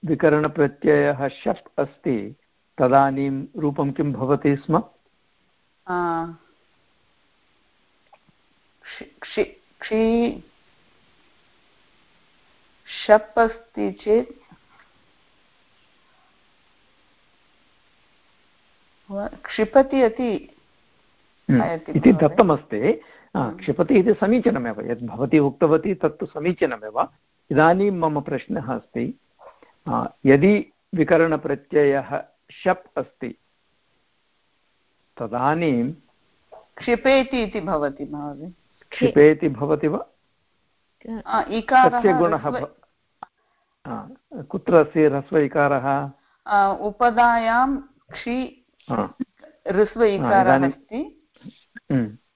विकरणप्रत्ययः शप् अस्ति। तदानीं रूपं किं भवति स्म? क्षि शप् अस्ति चेत् क्षिपति अति हम्म, इति दत्तमस्ति। क्षिपति इति समीचीनमेव। यद् भवती उक्तवती तत्तु समीचीनमेव। इदानीं मम प्रश्नः अस्ति। यदि विकरणप्रत्ययः शप् अस्ति तदानीं क्षिपेति इति भवति महोदय क्षिपेति भवति वा गुणः कुत्र अस्ति ह्रस्व इकारः उपधायां क्षि ऋस्व इकारः अस्ति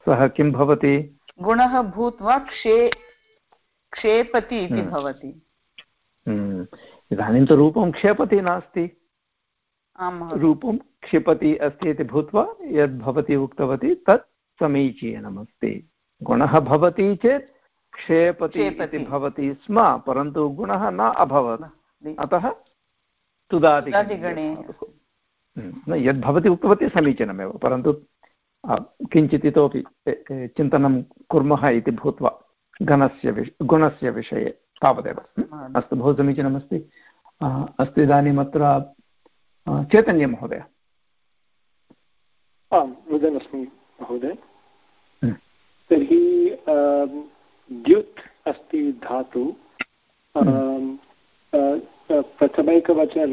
सः किं भवति गुणः भूत्वा क्षे क्षेपति इति। भवति इदानीं तु रूपं क्षेपति नास्ति। रूपं क्षिपति अस्ति इति भूत्वा यद् भवती उक्तवती तत् समीचीनमस्ति। गुणः भवति चेत् क्षेपति इति भवति स्म परन्तु गुणः न अभवत्। अतः तुदादिगणे। हम्म, यद् भवती उक्तवती समीचीनमेव परन्तु किञ्चित् इतोपि चिन्तनं कुर्मः इति भूत्वा गणस्य विष गुणस्य विषये। तावदेव। हम्म, अस्तु बहु समीचीनमस्ति अस्तु इदानीम् अत्र चैतन्यमहोदय आं वदन्नस्मि महोदय। हम्म। तर्हि द्युत् अस्ति धातु। प्रथमैकवचन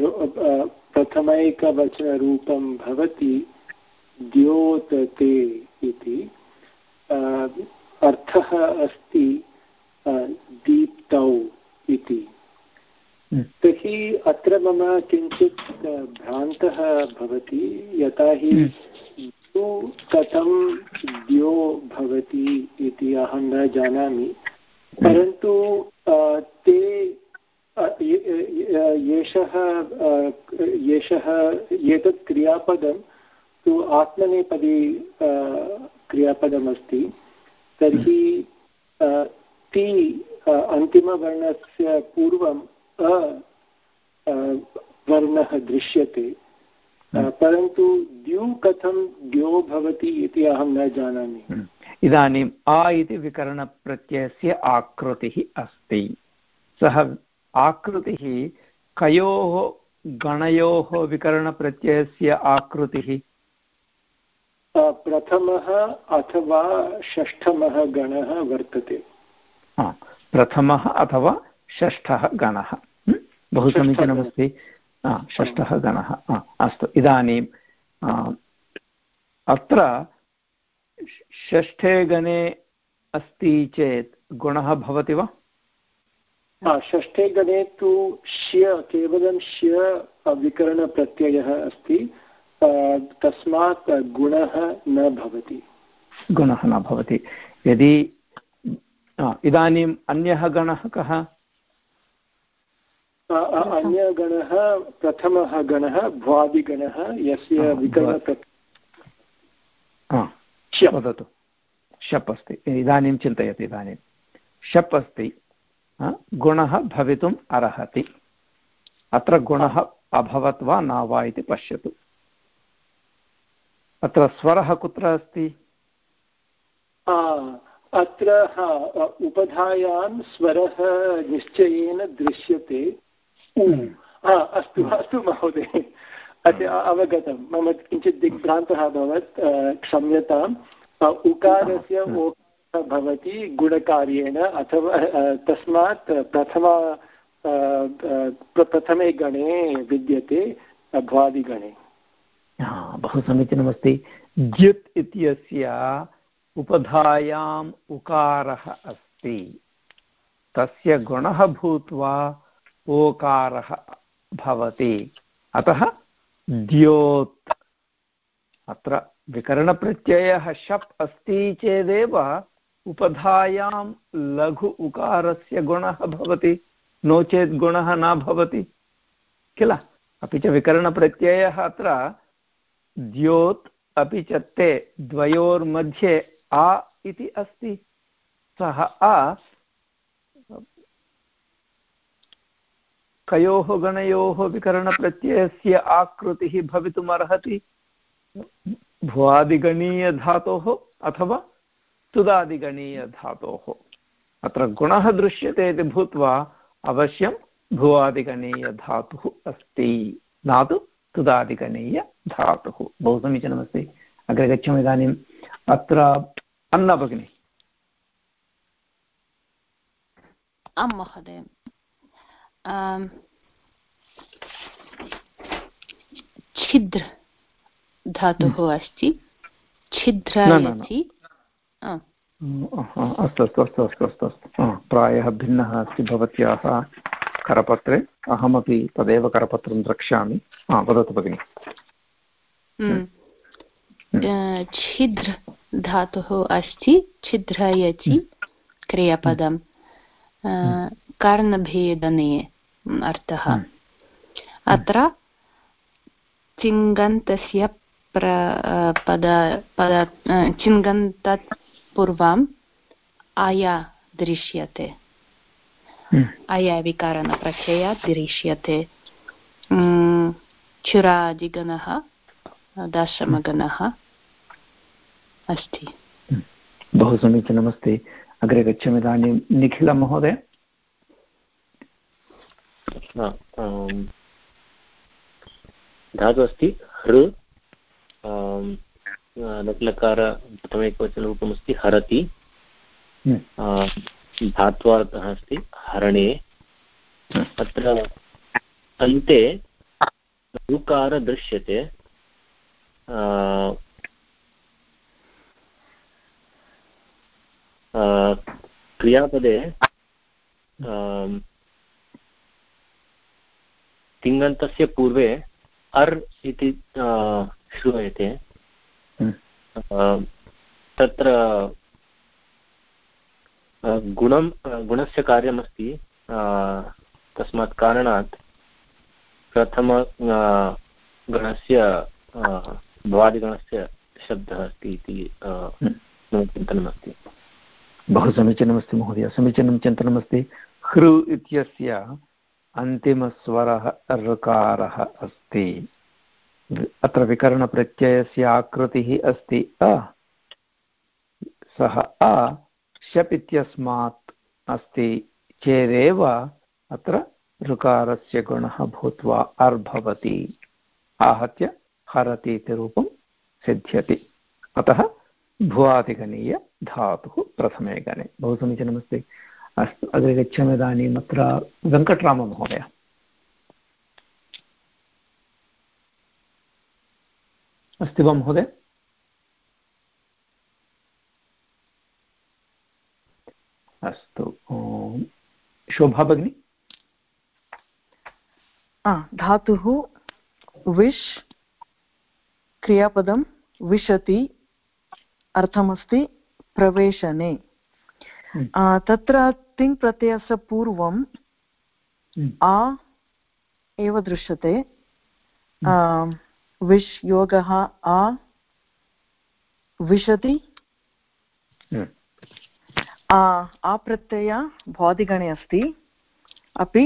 प्रथमैकवचनरूपं भवति द्योतते इति। अर्थः अस्ति दीप्तौ इति हम्म। तर्हि अत्र मम किञ्चित् भ्रान्तः भवति यथा हि हम्म। कथं द्यो भवति इति अहं न जानामि हम्म। परन्तु ते एषः एषः एतत् क्रियापदं तु आत्मनेपदी क्रियापदमस्ति तर्हि ति अन्तिमवर्णस्य पूर्वम् अ वर्णः दृश्यते। हम्म। परन्तु द्यु कथं द्यो भवति इति अहं न जानामि। हम्म। इदानीम् आ इति विकरणप्रत्ययस्य आकृतिः अस्ति। सः आकृतिः कयोः गणयोः विकरणप्रत्ययस्य आकृतिः? प्रथमः अथवा षष्ठमः गणः वर्तते। प्रथमः अथवा षष्ठः गणः। बहु समीचीनमस्ति। षष्ठः गणः। अस्तु इदानीं अत्र षष्ठे गणे अस्ति चेत् गुणः भवति वा? षष्ठे गणे तु श्य केवलं श्य विकरणप्रत्ययः अस्ति। तस्मात् गुणः न भवति। गुणः न भवति। यदि इदानीम् अन्यः गणः कः? अन्यगणः प्रथमः गणः भ्वादिगणः यस्य विकरण वदतु। शप् अस्ति इदानीं चिन्तयतु इदानीं। शप् अस्ति गुणः भवितुम् अर्हति। अत्र गुणः अभवत् वा न वा इति पश्यतु। अत्र स्वरः कुत्र अस्ति? अत्र उपधायां स्वरः निश्चयेन दृश्यते। अस्तु अस्तु महोदय। अवगतं। मम किञ्चित् दिग्भ्रान्तः अभवत् क्षम्यताम्। उकारस्य भवति गुणकार्येण अथवा तस्मात् प्रथम प्रथमे गणे विद्यते भ्वादिगणे बहु समीचीनमस्ति। द्युत् इत्यस्य उपधायाम् उकारः अस्ति। तस्य गुणः भूत्वा ओकारः भवति। अतः द्योत्। अत्र विकरणप्रत्ययः शप् अस्ति चेदेव उपधायां लघु उकारस्य गुणः भवति। नो चेत् गुणः न भवति। किल? अपि च विकरणप्रत्ययः अत्र द्योत् अपि च ते द्वयोर्मध्ये आ इति अस्ति। सः आ कयोः गणयोः विकरणप्रत्ययस्य आकृतिः भवितुमर्हति? भुवादिगणीयधातोः अथवा तुदादिगणीयधातोः अत्र गुणः दृश्यते इति भूत्वा अवश्यं भुवादिगणीयधातुः अस्ति। न तु तुदादिगणीयधातुः बहु समीचीनमस्ति। अग्रे गच्छामः इदानीम्। अत्र अन्ना भगिनी आं महोदय छिद्र धातुः। अस्ति छिद्रायति अस्तु अस्तु अस्तु अस्तु अस्तु अस्तु प्रायः भिन्नः अस्ति भवत्याः करपत्रे अहमपि तदेव करपत्रं द्रक्ष्यामि वदतु भगिनि। छिद्र धातुः अस्ति छिद्रयति हम्म। क्रियापदं कर्णभेदने अर्थः। अत्र चिङ्गन्तस्य प्र पद पद चिङ्गन्तात् पूर्वम् अया दृश्यते। अया विकारणप्रत्ययात् दृश्यते। चुरादिगणः दशमगणः। अस्ति बहु समीचीनमस्ति अग्रे गच्छामि इदानीं निखिलमहोदय धातु अस्ति हृ लट्लकार प्रथमेकवचनरूपमस्ति हरति। हम्म। धात्वार्थः अस्ति हरणे। अत्र अन्ते ऋकार दृश्यते। क्रियापदे तिङन्तस्य पूर्वे अर् इति श्रूयते हम्म। तत्र गुणं गुणस्य कार्यमस्ति तस्मात् कारणात् प्रथम गणस्य भवादिगणस्य शब्दः अस्ति इति हम्म। मम चिन्तनमस्ति बहु समीचीनमस्ति महोदय। समीचीनं चिन्तनमस्ति हृ इत्यस्य अन्तिमस्वरः ऋकारः अस्ति। अत्र विकरणप्रत्ययस्य आकृतिः अस्ति। अ, सः अ, शप् इत्यस्मात् अस्ति चेदेव अत्र ऋकारस्य गुणः भूत्वा अर् भवति आहत्य हरति इति रूपं सिद्ध्यति। अतः भुवादिगणीय धातुः प्रथमे गणे। बहु समीचीनमस्ति अस्तु। अग्रे गच्छामि इदानीम् अत्र वेङ्कटराममहोदय। अस्ति वा महोदय? अस्तु शोभा भगिनि? धातुः विश् क्रियापदं विशति अर्थमस्ति प्रवेशने हम्म। तत्र तिङ् प्रत्ययस्य पूर्वं हम्म। आ एव दृश्यते हम्म। विश् योगः आ विशति आप्रत्यय भौतिगणे अस्ति अपि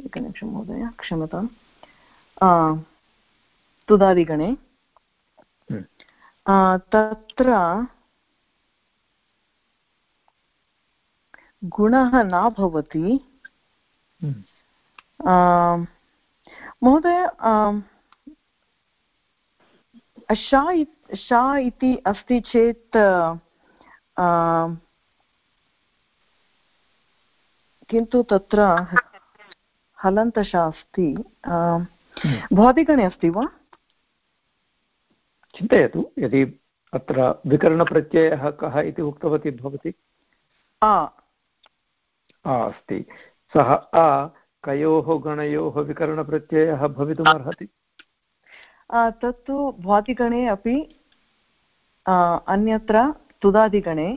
एकनिमिषं महोदय क्षम्यतां तुदादिगणे हम्म। तत्र गुणः न भवति हम्म। महोदय शा शा इति अस्ति चेत् किन्तु तत्र हलन्तशा अस्ति हम्म। भौतिकणे अस्ति वा चिन्तयतु यदि अत्र विकरणप्रत्ययः कः इति उक्तवती भवती अस्ति सः आ कयोः गणयोः विकरणप्रत्ययः भवितुमर्हति तत्तु भ्वादिगणे अपि अन्यत्र तुदादिगणे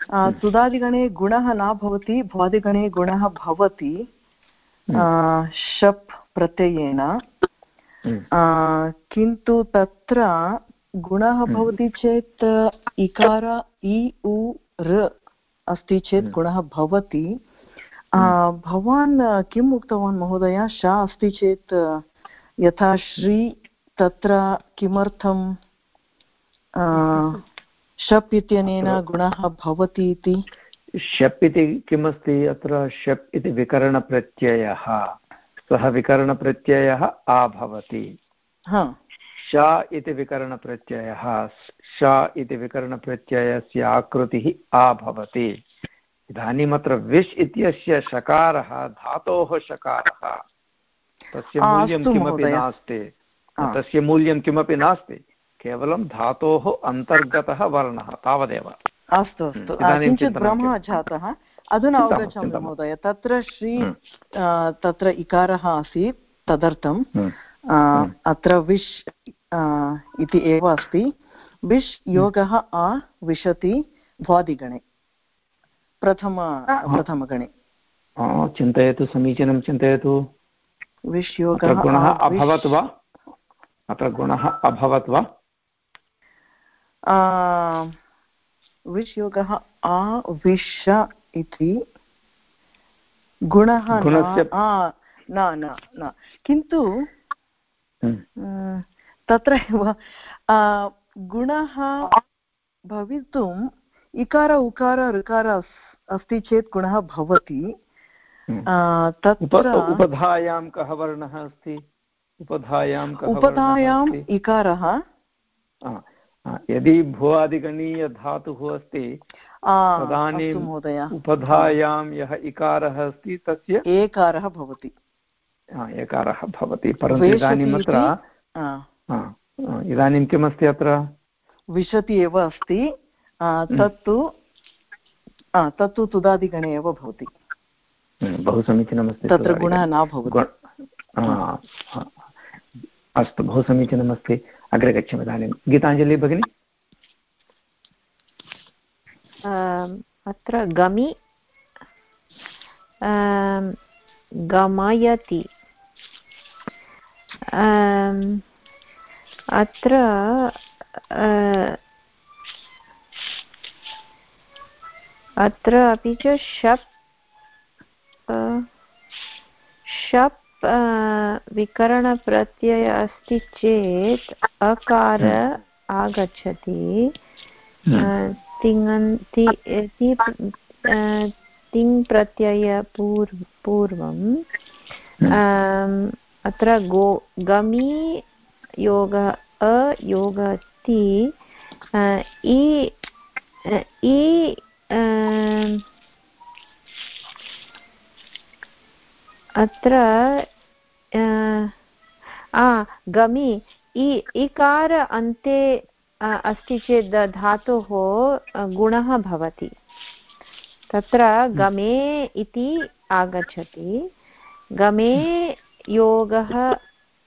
हम्म। तुदादिगणे गुणः न भवति भ्वादिगणे गुणः भवति हम्म। शप् प्रत्ययेन। किन्तु तत्र गुणः भवति चेत् इकार इ उ ऋ अस्ति चेत् गुणः भवति. भवान् किम् उक्तवान् महोदय? शा अस्ति चेत् यथा श्री तत्र किमर्थं शप् इत्यनेन गुणः भवति इति? शप् इति किमस्ति? अत्र शप् इति विकरणप्रत्ययः। सः विकरणप्रत्ययः आभवति। श इति विकरणप्रत्ययः श इति विकरणप्रत्ययस्य आकृतिः आभवति। इदानीमत्र विश् इत्यस्य शकारः धातोः शकारः तस्य मूल्यं किमपि नास्ति। तस्य मूल्यं किमपि नास्ति। केवलं धातोः अन्तर्गतः वर्णः तावदेव। अस्तु अस्तु। किञ्चित् भ्रमः जातः अधुना अवगच्छामि महोदय. तत्र श्री तत्र इकारः आसीत् तदर्थं अत्र विश् इति एव अस्ति। विश् योगः आ विशति भ्वादिगणे। प्रथम प्रथमगणे। चिन्तयतु समीचीनं चिन्तयतु। विश् योगः गुणः अभवत् वा? अत्र गुणः अभवत् वा? विश् योगः आ विश इति गुणः न न न किन्तु तत्र एव गुणः भवितुम् इकार उकार ऋकार अस्ति चेत् गुणः भवति. तत्र उपधायां कः वर्णः अस्ति? उपधायां उपधायाम् इकारः। यदि भुवादिगणीयधातुः अस्ति तदानीम् उपधायां यः इकारः अस्ति तस्य? एकारः भवति। एकारः भवति। परन्तु इदानीम् अत्र इदानीं किमस्ति अत्र? विशति एव अस्ति। तत्तु तत्तु तुदादिगणे एव भवति। बहु समीचीनमस्ति तत्र गुणः न भवति। अस्तु बहु समीचीनमस्ति। अग्रे गच्छामि इदानीं। गीताञ्जलि भगिनि? अत्र गमि गमयति। अत्र अत्र अपि च शप् शप् विकरणप्रत्यय अस्ति चेत् अकार आगच्छति। तिङन्ति तिङ् प्रत्यय पूर्व पूर्वं अत्र गो गमी योग अयोग ति इ इ अत्र गमि इ इकार अन्ते अस्ति चेत् धातोः गुणः भवति। तत्र गमे इति आगच्छति। गमे योगः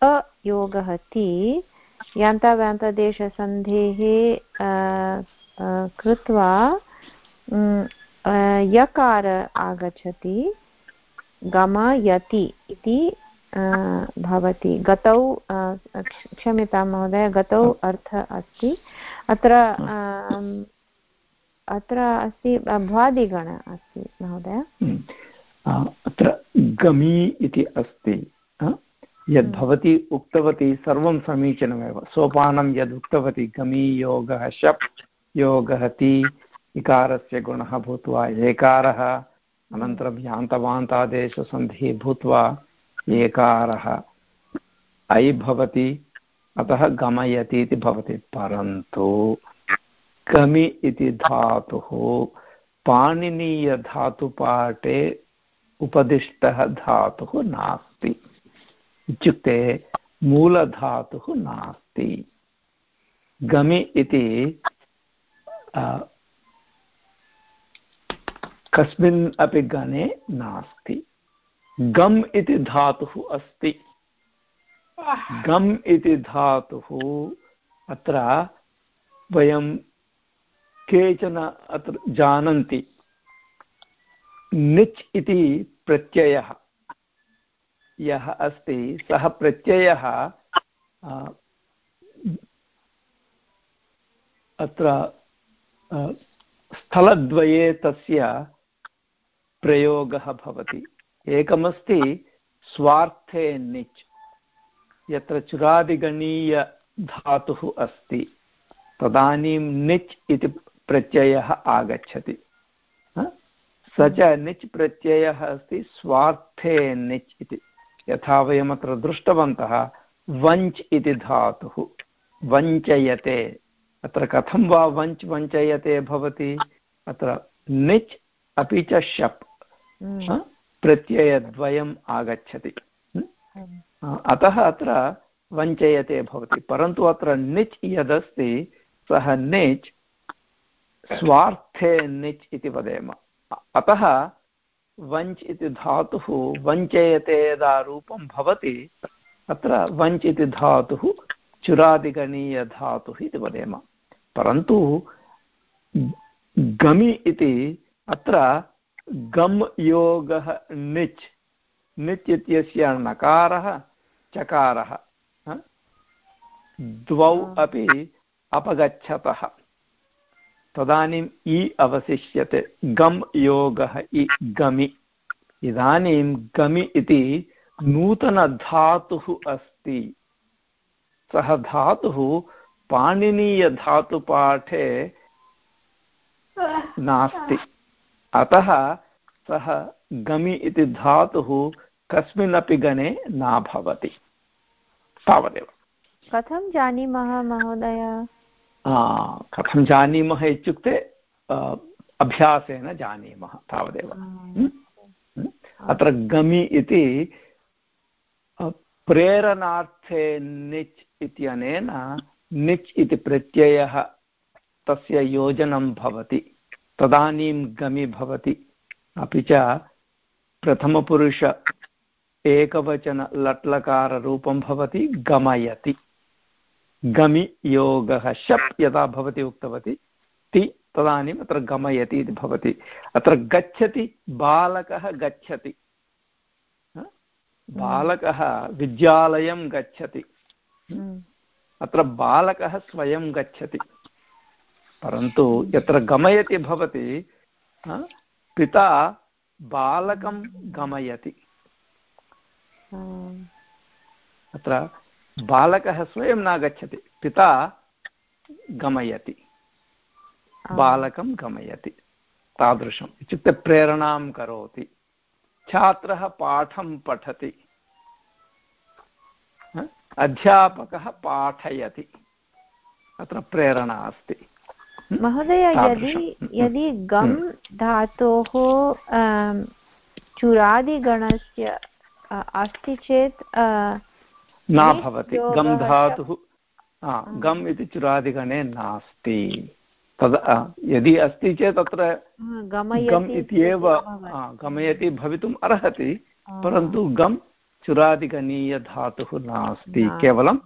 अयोगः ति यान्ताव्यान्तदेशसन्धेः कृत्वा यकार आगच्छति। गमयति इति भवति। गतौ क्षम्यतां महोदय गतौ अर्थः अस्ति। अत्र अत्र अस्ति भ्वादिगण अस्ति महोदय। अत्र गमी इति अस्ति यद् भवती उक्तवती सर्वं समीचीनमेव। सोपानं यद् उक्तवती गमी योगः शप् योगः ति इकारस्य गुणः भूत्वा एकारः अनन्तरं यान्तवान्तादेशसन्धिः भूत्वा एकारः। ऐ भवति, अतः गमयति इति भवति। परन्तु गमि इति धातुः पाणिनीयधातुपाठे उपदिष्टः धातुः नास्ति। इत्युक्ते मूलधातुः नास्ति। गमि इति कस्मिन् अपि गणे नास्ति। गम् इति धातुः अस्ति। गम् इति धातुः अत्र वयं केचन अत्र जानन्ति। निच् इति प्रत्ययः। यः अस्ति सः प्रत्ययः अत्र स्थलद्वये तस्य प्रयोगः भवति। एकमस्ति स्वार्थे निच्। यत्र चुरादिगणीयधातुः अस्ति तदानीं निच् इति प्रत्ययः आगच्छति। स च निच् प्रत्ययः अस्ति स्वार्थे निच् इति। यथा वयमत्र दृष्टवन्तः वञ्च् इति धातुः। वञ्चयते। अत्र कथं वा वञ्च् वञ्चयते भवति? अत्र निच् अपि च शप्। प्रत्ययद्वयम् आगच्छति। अतः अत्र वञ्चयते भवति परन्तु अत्र निच् यदस्ति सः निच् स्वार्थे निच् इति वदेम। अतः वञ्च् इति धातुः वञ्चयते यदा रूपं भवति अत्र वञ्च् इति धातुः चुरादिगणीयधातुः इति वदेम। परन्तु गमि इति अत्र गम् योगः निच्। निच् इत्यस्य नकारः चकारः द्वौ अपि अपगच्छतः। तदानीम् इ अवशिष्यते। गम् योगः इ गमि। इदानीं गमि इति नूतनधातुः अस्ति। सः धातुः पाणिनीयधातुपाठे नास्ति। अतः सः गमि इति धातुः कस्मिन्नपि गणे न भवति। तावदेव। कथं जानीमः महोदय? कथं जानीमः इत्युक्ते अभ्यासेन जानीमः तावदेव। अत्र गमि इति प्रेरणार्थे निच् इत्यनेन निच् इति प्रत्ययः तस्य योजनं भवति। तदानीं गमि भवति। अपि च प्रथमपुरुष एकवचनलट्लकाररूपं भवति गमयति। गमि योगः शप् यदा भवती उक्तवती ति तदानीम् अत्र गमयति इति भवति। अत्र गच्छति बालकः गच्छति। बालकः विद्यालयं गच्छति। अत्र बालकः स्वयं गच्छति। परन्तु यत्र गमयति भवति पिता बालकं गमयति। अत्र बालकः स्वयं न गच्छति पिता गमयति। बालकं गमयति तादृशम्। इत्युक्ते प्रेरणां करोति। छात्रः पाठं पठति। अध्यापकः पाठयति। अत्र प्रेरणा अस्ति। महोदय यदि यदि गम् धातोः चुरादिगणस्य अस्ति चेत् न भवति। गम् धातुः गम् इति चुरादिगणे नास्ति। तद् यदि अस्ति चेत् तत्र गम् इत्येव गमयति भवितुम् अर्हति परन्तु गम् चुरादिगणीयधातुः नास्ति। केवलं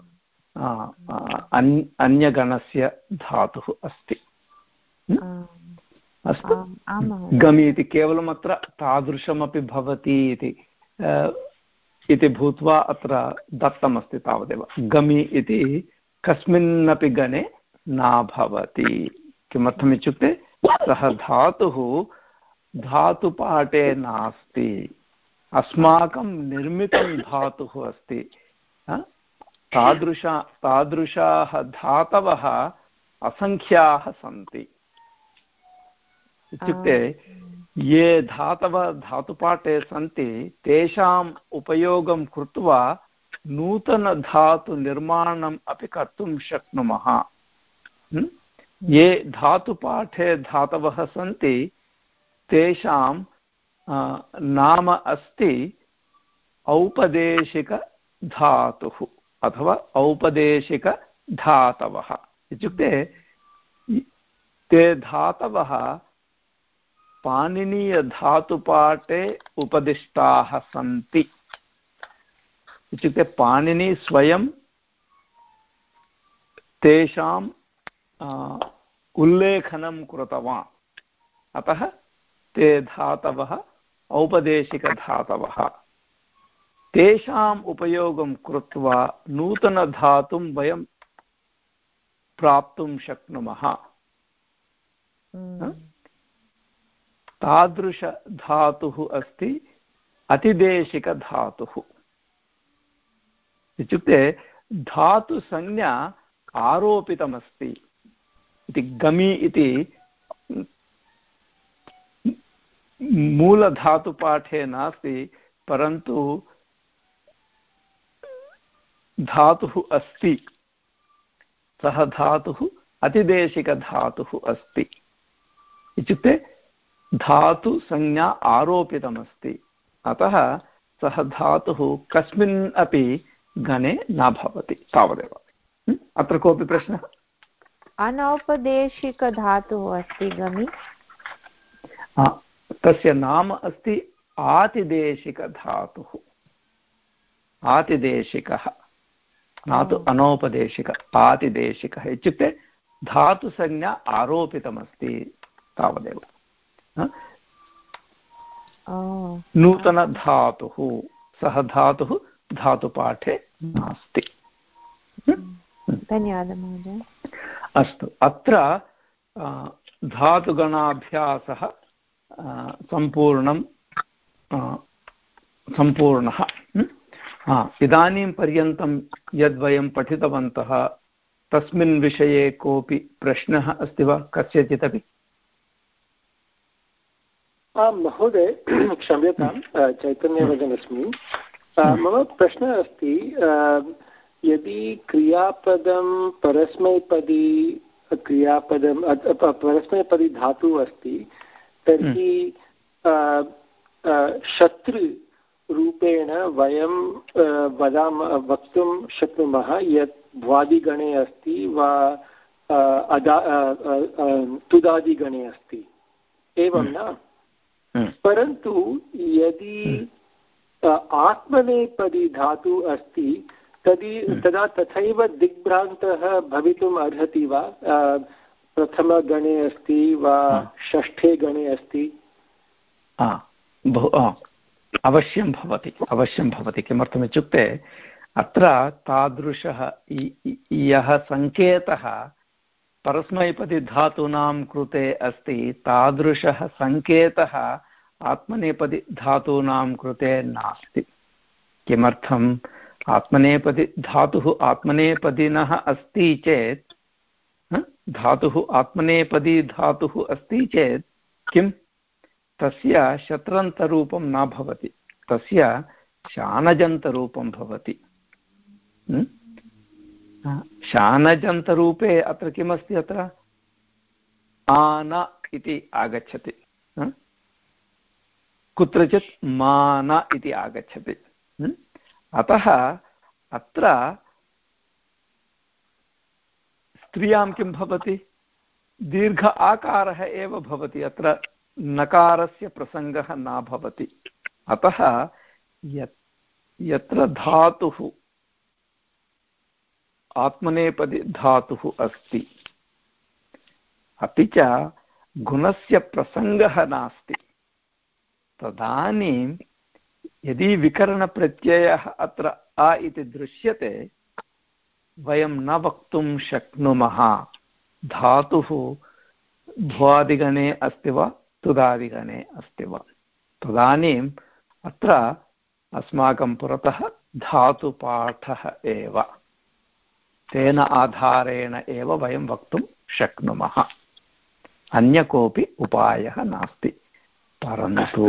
अन्यगणस्य धातुः अस्ति। अस्तु। गमि इति केवलम् अत्र तादृशमपि भवति इति इति भूत्वा अत्र दत्तमस्ति तावदेव। गमि इति कस्मिन्नपि गणे न भवति। किमर्थमित्युक्ते सः धातुः धातुपाठे नास्ति। अस्माकं निर्मितं धातुः अस्ति। तादृशा तादृशाः धातवः असङ्ख्याः सन्ति। इत्युक्ते ये धातवः धातुपाठे सन्ति तेषाम् उपयोगं कृत्वा नूतनधातुनिर्माणम् अपि कर्तुं शक्नुमः। ये धातुपाठे धातवः सन्ति तेषां नाम अस्ति औपदेशिकधातुः अथवा औपदेशिकधातवः इत्युक्ते ते धातवः पाणिनीयधातुपाठे उपदिष्टाः सन्ति। इत्युक्ते पाणिनि स्वयं तेषाम् उल्लेखनं कृतवान्। अतः ते धातवः औपदेशिकधातवः। तेषाम् उपयोगं कृत्वा नूतनधातुं वयं प्राप्तुं शक्नुमः। तादृशधातुः अस्ति, अतिदेशिकधातुः। इत्युक्ते धातुसंज्ञा आरोपितमस्ति इति गमि इति मूलधातुपाठे नास्ति, परन्तु धातुः अस्ति। सः धातुः अतिदेशिकधातुः अस्ति। इत्युक्ते धातुसंज्ञा आरोपितमस्ति। अतः सः धातुः कस्मिन् अपि गणे न भवति तावदेव। अत्र कोऽपि प्रश्नः? अनौपदेशिकधातुः अस्ति गमि। तस्य नाम अस्ति आतिदेशिकधातुः। आतिदेशिकः। न तु अनौपदेशिक आतिदेशिकः इत्युक्ते धातुसंज्ञा आरोपितमस्ति तावदेव। नूतनधातुः सः धातुः धातुपाठे नास्ति। धन्यवादः महोदय। अस्तु अत्र धातुगणाभ्यासः सम्पूर्णं सम्पूर्णः। इदानीं पर्यन्तं यद्वयं पठितवन्तः तस्मिन् विषये कोऽपि प्रश्नः अस्ति वा? कस्यचिदपि? आं महोदय *clears throat* क्षम्यतां चैतन्यवदनस्मि मम प्रश्नः अस्ति यदि क्रियापदं परस्मैपदी क्रियापदं परस्मैपदी धातुः अस्ति तर्हि शत्रुरूपेण वयं वदामः वक्तुं शक्नुमः यत् भ्वादिगणे अस्ति वा अदा तुदादिगणे अस्ति। एवं न? परन्तु यदि आत्मनेपदी धातु अस्ति तदि तदा तथैव दिग्भ्रान्तः भवितुम् अर्हति वा? प्रथमगणे अस्ति वा षष्ठे गणे अस्ति? अवश्यं भवति अवश्यं भवति किमर्थमित्युक्ते अत्र तादृशः यः सङ्केतः परस्मैपदिधातूनां कृते अस्ति तादृशः सङ्केतः आत्मनेपदि धातूनां कृते नास्ति। किमर्थम् आत्मनेपदि धातुः आत्मनेपदिनः अस्ति चेत् धातुः आत्मनेपदी धातुः अस्ति चेत् किं तस्य शत्रन्तरूपं न भवति। तस्य शानजन्तरूपं भवति। शानजन्तरूपे अत्र किमस्ति अत्र? आन इति आगच्छति। कुत्रचित् मान इति आगच्छति। अतः अत्र स्त्रियाँ किं भवति? दीर्घ आकारः एव भवति, अत्र नकारस्य प्रसङ्गः न भवति। अतः यत्, यत्र धातुः, आत्मनेपदि धातुः अस्ति, अपि च गुणस्य प्रसङ्गः नास्ति। तदानीं यदि विकरणप्रत्ययः अत्र अ इति दृश्यते, वयं न वक्तुं शक्नुमः। धातुः भ्वादिगणे अस्ति वा? तुदादिगणे अस्ति वा? तदानीम् अत्र अस्माकं पुरतः धातुपाठः एव। तेन आधारेण एव वयं वक्तुं शक्नुमः। अन्य कोऽपि उपायः नास्ति। परन्तु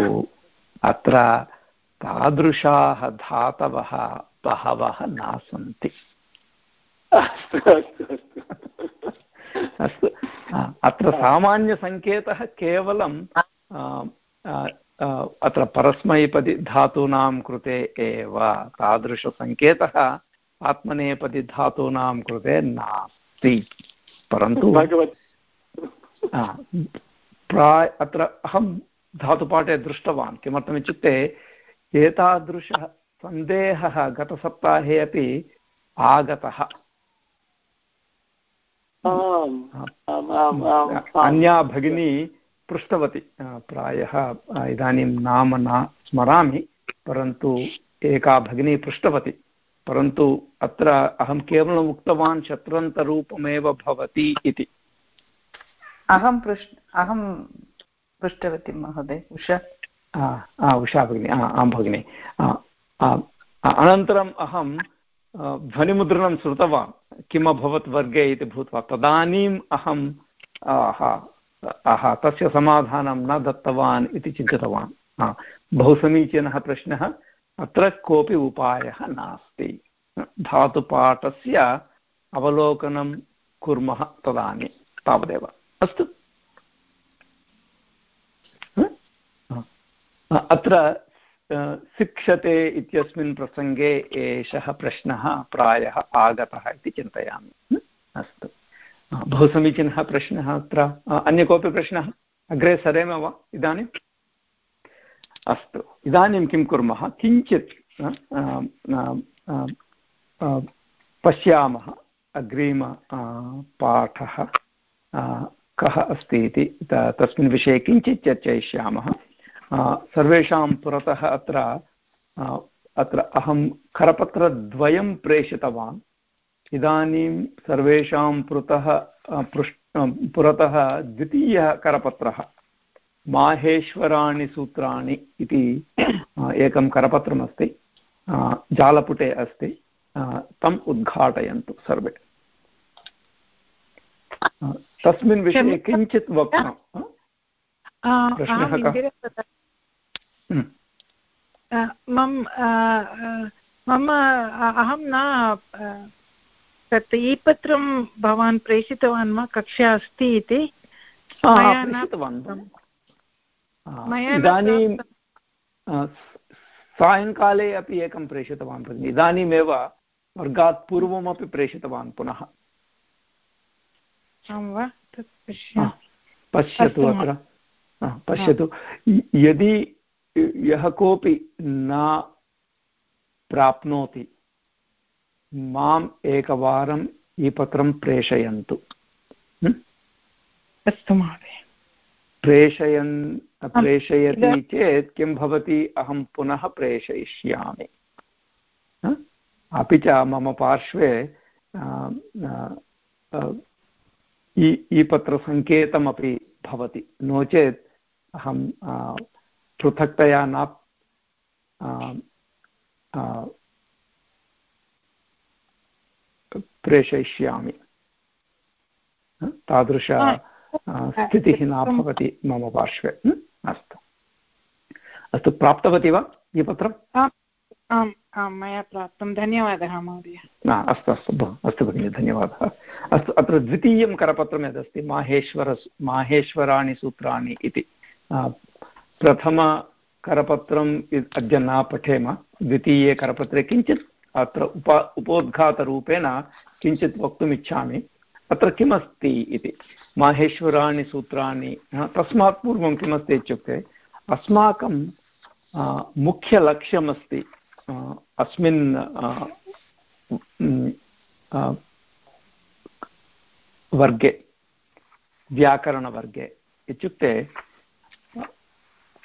अत्र तादृशाः धातवः बहवः न सन्ति। अस्तु अत्र सामान्यसङ्केतः केवलं अत्र परस्मैपदि धातूनां कृते एव। तादृशसङ्केतः आत्मनेपदि धातूनां कृते नास्ति। परन्तु प्राय अत्र अहं धातुपाठे दृष्टवान्। किमर्थमित्युक्ते एतादृशः सन्देहः गतसप्ताहे अपि आगतः। अन्या भगिनी पृष्टवती। प्रायः इदानीं नाम न स्मरामि परन्तु एका भगिनी पृष्टवती। परन्तु अत्र अहं केवलम् उक्तवान् शत्रन्तरूपमेव भवति इति। अहं पृष् अहं पृष्टवती महोदय, उषा? उषा भगिनी, आं भगिनि। अनन्तरम् अहं ध्वनिमुद्रणं श्रुतवान् किम् अभवत् वर्गे इति भूत्वा। तदानीम् अहं तस्य समाधानं न दत्तवान् इति चिन्तितवान्। बहु समीचीनः प्रश्नः। अत्र कोऽपि उपायः नास्ति। धातुपाठस्य अवलोकनं कुर्मः तदानीं, तावदेव। अस्तु। अत्र शिक्षते इत्यस्मिन् प्रसङ्गे एषः प्रश्नः प्रायः आगतः इति चिन्तयामि। अस्तु। बहु समीचीनः प्रश्नः अत्र। अन्य कोऽपि प्रश्नः? अग्रे सरेम वा? इदानीम् अस्तु। इदानीं किं कुर्मः? किञ्चित् पश्यामः अग्रिम पाठः। कः अस्ति इति तस्मिन् विषये किञ्चित् चर्चयिष्यामः। सर्वेषां पुरतः अत्र अत्र अहं करपत्रद्वयं प्रेषितवान्। इदानीं सर्वेषां पुरतः पृष् पुरतः द्वितीयः करपत्रः माहेश्वराणि सूत्राणि इति एकं करपत्रमस्ति जालपुटे अस्ति तम् उद्घाटयन्तु सर्वे। तस्मिन् विषये किञ्चित् वक्तुं प्रश्नः कः? मम मम अहं न तत् ई पत्रं भवान् प्रेषितवान् वा? कक्षा अस्ति इति? इदानीं सायङ्काले अपि एकं प्रेषितवान् भगिनि। इदानीमेव वर्गात् पूर्वमपि प्रेषितवान् पुनः। पश्यतु अत्र। पश्यतु। यदि यः कोऽपि न प्राप्नोति माम् एकवारम् ई पत्रं प्रेषयन्तु। अस्तु महोदय। प्रेषयन् प्रेषयति चेत् किं भवति? अहं पुनः प्रेषयिष्यामि। अपि च मम पार्श्वे ई पत्रसङ्केतमपि भवति। नो चेत् अहं पृथक्तया न प्रेषयिष्यामि। तादृश स्थितिः न भवति मम पार्श्वे। अस्तु। अस्तु प्राप्तवती वा ये पत्रम्? आम् आं मया प्राप्तं। धन्यवादः महोदय। अस्तु अस्तु अस्तु भगिनि धन्यवादः। अस्तु अत्र द्वितीयं करपत्रं यदस्ति माहेश्वर माहेश्वराणि सूत्राणि इति। प्रथमकरपत्रम् अद्य न पठेम, द्वितीये करपत्रे किञ्चित् अत्र उप उपोद्घातरूपेण किञ्चित् वक्तुम् इच्छामि अत्र किमस्ति इति? माहेश्वराणि सूत्राणि तस्मात् पूर्वं किमस्ति इत्युक्ते, अस्माकं मुख्यलक्ष्यमस्ति अस्मिन् वर्गे, व्याकरणवर्गे। इत्युक्ते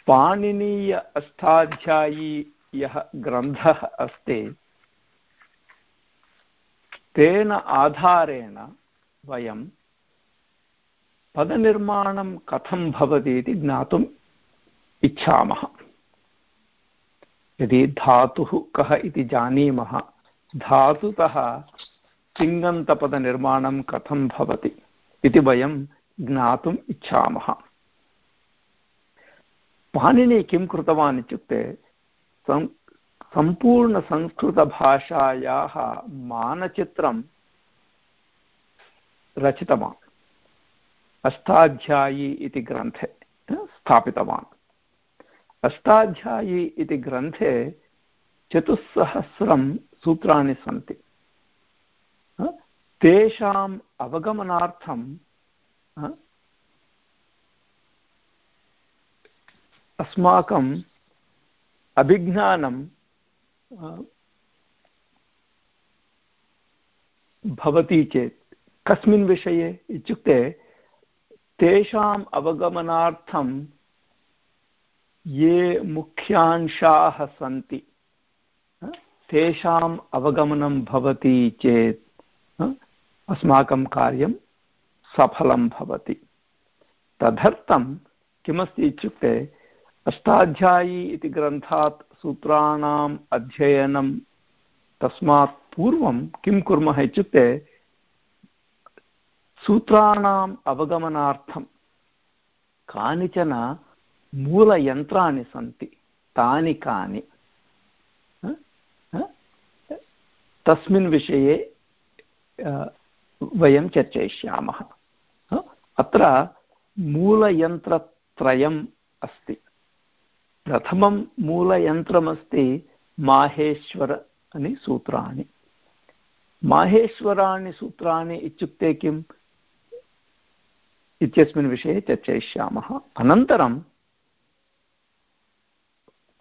पाणिनीय अष्टाध्यायी यः ग्रन्थः अस्ति, तेन आधारेण वयं पदनिर्माणं कथं भवति इति ज्ञातुम् इच्छामः। यदि धातुः कः इति जानीमः, धातुतः तिङन्तपदनिर्माणं कथं भवति इति वयं ज्ञातुम् इच्छामः। पाणिनि किं कृतवान् इत्युक्ते सम्पूर्णसंस्कृतभाषायाः मानचित्रं रचितवान्। अष्टाध्यायी इति ग्रन्थे स्थापितवान्। अष्टाध्यायी इति ग्रन्थे चतुस्सहस्रं सूत्राणि सन्ति। तेषाम् अवगमनार्थं अस्माकम् अभिज्ञानं भवति चेत्, कस्मिन् विषये इत्युक्ते तेषाम् अवगमनार्थं ये मुख्यांशाः सन्ति तेषाम् अवगमनं भवति चेत् अस्माकं कार्यं सफलं भवति। तदर्थं किमस्ति इत्युक्ते अष्टाध्यायी इति ग्रन्थात् सूत्राणाम् अध्ययनं तस्मात् पूर्वं किं कुर्मः इत्युक्ते सूत्राणाम् अवगमनार्थं कानिचन मूलयन्त्राणि सन्ति, तानि कानि? तस्मिन् विषये वयं चर्चयिष्यामः। अत्र मूलयन्त्रत्रयम् अस्ति। प्रथमं मूलयन्त्रमस्ति माहेश्वराणि सूत्राणि। माहेश्वराणि सूत्राणि इत्युक्ते किम्? इत्यस्मिन् विषये चर्चयिष्यामः। अनन्तरम्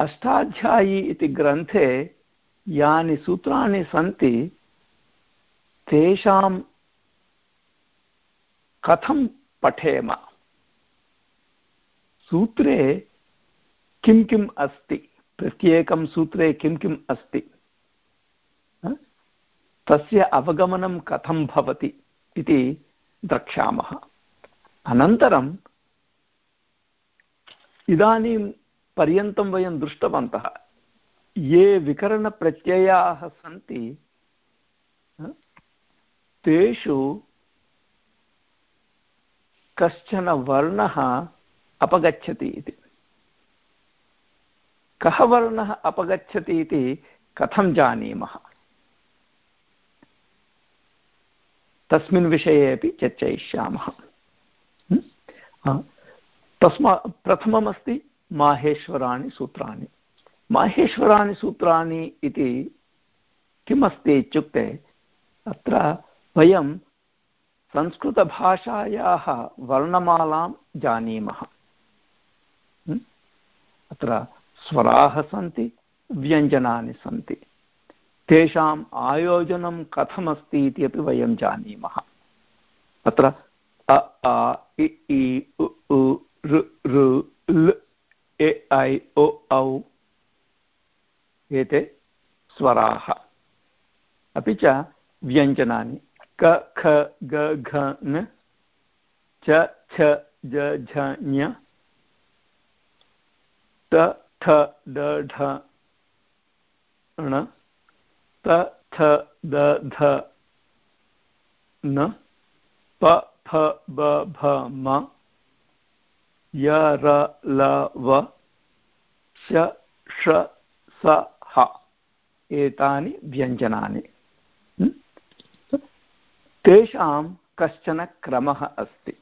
अष्टाध्यायी इति ग्रन्थे यानि सूत्राणि सन्ति, तेषां कथं पठेम? सूत्रे किं किम् अस्ति? प्रत्येकं सूत्रे किं किम् अस्ति? तस्य अवगमनं कथं भवति इति द्रक्ष्यामः। अनन्तरम् इदानीं पर्यन्तं वयं दृष्टवन्तः, ये विकरणप्रत्ययाः सन्ति तेषु कश्चन वर्णः अपगच्छति इति। कः वर्णः अपगच्छति इति कथं जानीमः? तस्मिन् विषये अपि चर्चयिष्यामः। तस्मा, प्रथममस्ति माहेश्वराणि सूत्राणि। माहेश्वराणि सूत्राणि इति किमस्ति इत्युक्ते, अत्र वयं संस्कृतभाषायाः वर्णमालां जानीमः। अत्र स्वराः सन्ति, व्यञ्जनानि सन्ति। तेषाम् आयोजनं कथमस्ति इति अपि वयं जानीमः। अत्र अ, आ, इ इ, उ ऋ ऋ, ल, ए, ऐ, ओ, औ एते स्वराः। अपि च व्यञ्जनानि क, ख, ग, घ, न, च, छ, ज, झ थ ड, ढ, ण त थ, द, ध, न, प, फ, ब, भ, म, य, र, ल, व, श ष स, ह. एतानि व्यञ्जनानि। तेषां कश्चन क्रमः अस्ति।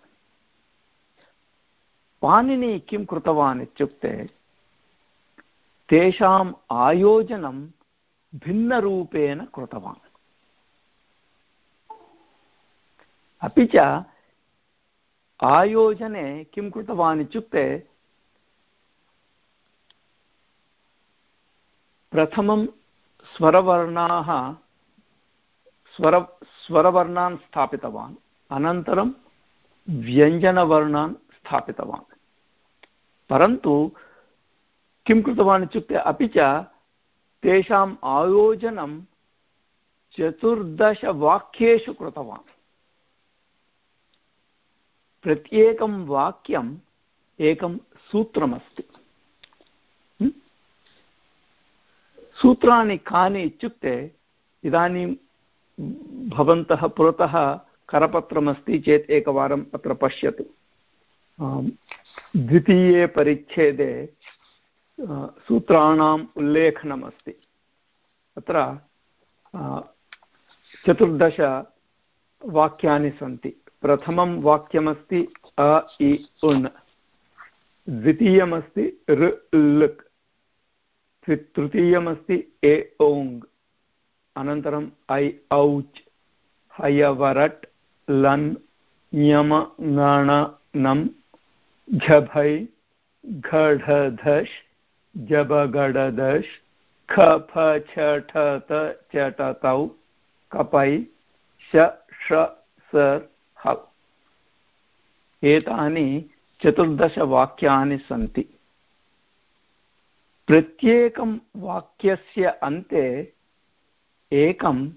पाणिनि किं कृतवान् इत्युक्ते तेषाम् आयोजनं भिन्नरूपेण कृतवान् अपि च आयोजने किं कृतवान् इत्युक्ते प्रथमं स्वरवर्णाः स्वर स्वरवर्णान् स्थापितवान् अनन्तरं व्यञ्जनवर्णान् स्थापितवान् परन्तु किं कृतवान् इत्युक्ते अपि च तेषाम् आयोजनं चतुर्दशवाक्येषु कृतवान्। प्रत्येकं वाक्यम् एकं सूत्रमस्ति। सूत्राणि कानि इत्युक्ते इदानीं भवन्तः पुरतः करपत्रमस्ति चेत् एकवारम् अत्र पश्यतु। द्वितीये परिच्छेदे सूत्राणाम् उल्लेखनमस्ति। अत्र चतुर्दशवाक्यानि सन्ति। प्रथमं वाक्यमस्ति अ, इ, उन्। द्वितीयमस्ति ऋ, लृक्। तृतीयमस्ति ए ओङ् अनन्तरम् ऐ, औच्। हयवरट्, लन्, ञम, ङण नं झभै घढधश् जबगडदश्, ख, फ, छ, ठ, त चटतौ कपै, श, ष सर् हल् एतानि चतुर्दशवाक्यानि सन्ति। प्रत्येकं वाक्यस्य अन्ते एकं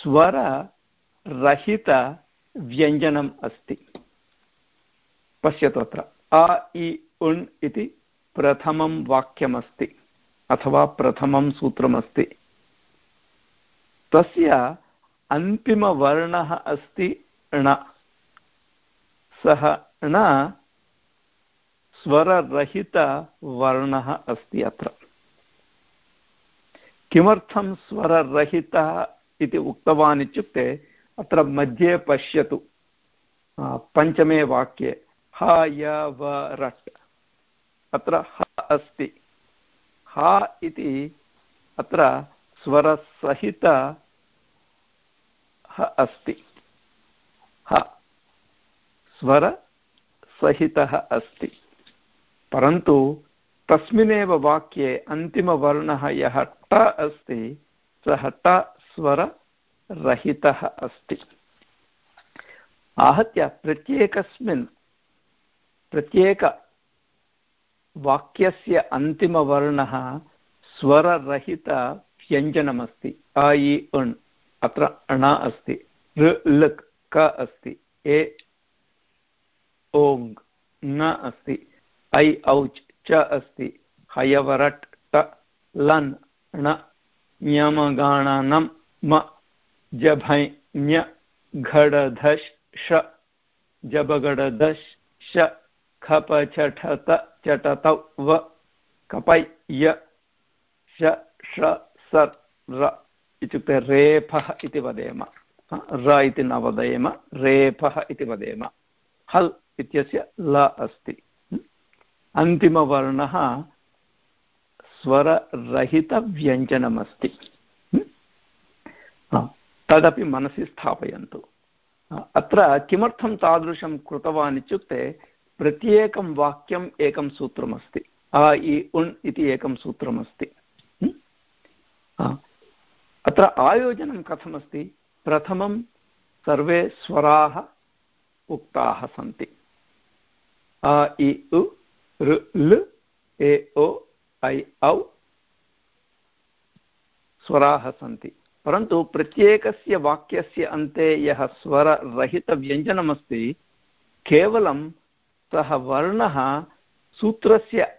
स्वररहितव्यञ्जनम् अस्ति। पश्यतु अत्र, अ, इ उण् इति। प्रथमं वाक्यमस्ति अथवा प्रथमं सूत्रमस्ति। तस्य अन्तिमवर्णः अस्ति ण। सः ण स्वररहितवर्णः अस्ति अत्र। किमर्थं स्वररहितः इति उक्तवान् इत्युक्ते अत्र मध्ये पश्यतु। पञ्चमे वाक्ये। ह, य, व, रट्। अत्र ह अस्ति। ह इति अत्र स्वरसहित ह अस्ति। ह। स्वरसहितः अस्ति। परन्तु तस्मिन्नेव वाक्ये अन्तिमवर्णः यः ट अस्ति, सः ट स्वररहितः अस्ति। आहत्य प्रत्येकस्मिन् प्रत्येकवाक्यस्य अन्तिमवर्णः स्वररहितव्यञ्जनमस्ति अ, इ उण् अत्र ण अस्ति। ऋ लक् क अस्ति। ए, ओङ्, न अस्ति। ऐ, औच्, च अस्ति। हयवरट् ट लन्, ण ञमगाणनं म, जभै, ञ, घडधश् ष जबगडदश् श। खपचठत चटतौ व कपै य श ष सर् र इत्युक्ते रेफः इति वदेम र इति न वदेम रेफः इति वदेम हल् इत्यस्य ल अस्ति अन्तिमवर्णः स्वररहितव्यञ्जनमस्ति तदपि मनसि स्थापयन्तु अत्र किमर्थं तादृशं कृतवान् इत्युक्ते प्रत्येकं वाक्यम् एकं सूत्रमस्ति अ इ उण् इति एकं सूत्रमस्ति अत्र आयोजनं कथमस्ति प्रथमं सर्वे स्वराः उक्ताः सन्ति अ इ उ ऋ लृ ए ओ ऐ औ स्वराः सन्ति परन्तु प्रत्येकस्य वाक्यस्य अन्ते यः स्वररहितव्यञ्जनमस्ति केवलं सः वर्णः सूत्रस्य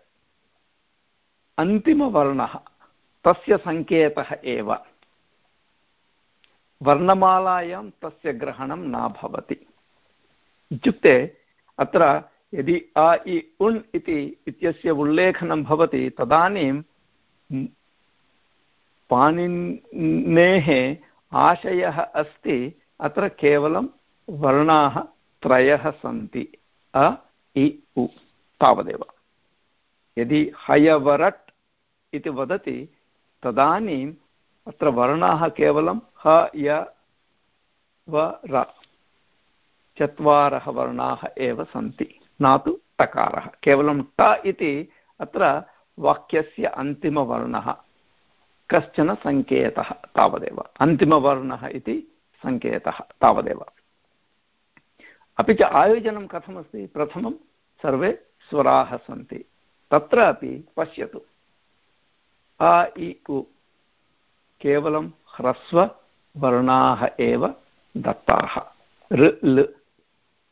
अन्तिमवर्णः, तस्य सङ्केतः एव। वर्णमालायां तस्य ग्रहणं न भवति। इत्युक्ते अत्र यदि अ, इ, उण् इति इत्यस्य उल्लेखनं भवति, तदानीं पाणिनेः आशयः अस्ति। अत्र केवलं वर्णाः त्रयः सन्ति। अ इ उ तावदेव। यदि हयवरट् इति वदति, तदानीम् अत्र वर्णाः केवलं ह, य, व, र, चत्वारः वर्णाः एव सन्ति, न तु टकारः। केवलं ट इति अत्र वाक्यस्य अन्तिमवर्णः, कश्चन सङ्केतः तावदेव। अन्तिमवर्णः इति सङ्केतः तावदेव। अपि च आयोजनं कथमस्ति? प्रथमं सर्वे स्वराः सन्ति। तत्र पश्यतु। अ, इ, उ केवलं ह्रस्ववर्णाः एव दत्ताः। ऋ, लृ,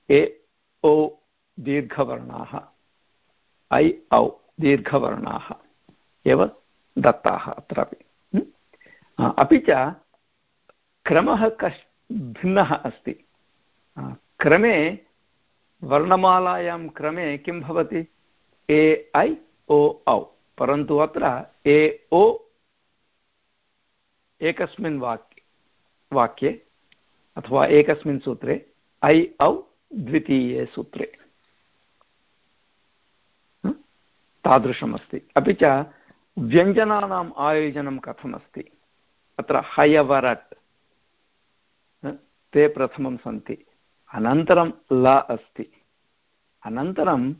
ए, ओ दीर्घवर्णाः। ऐ, औ दीर्घवर्णाः एव दत्ताः अत्रापि। अपि च क्रमः कश् भिन्नः अस्ति। क्रमे वर्णमालायां क्रमे किं भवति? ए ऐ ओ औ। परन्तु अत्र ए ओ एकस्मिन् वाक्ये वाक्ये अथवा एकस्मिन् सूत्रे ऐ औ, द्वितीये सूत्रे। तादृशमस्ति। अपि च व्यञ्जनानाम् आयोजनं कथमस्ति? अत्र हयवरट्। ते प्रथमं सन्ति। अनन्तरं ल अस्ति। अनन्तरम्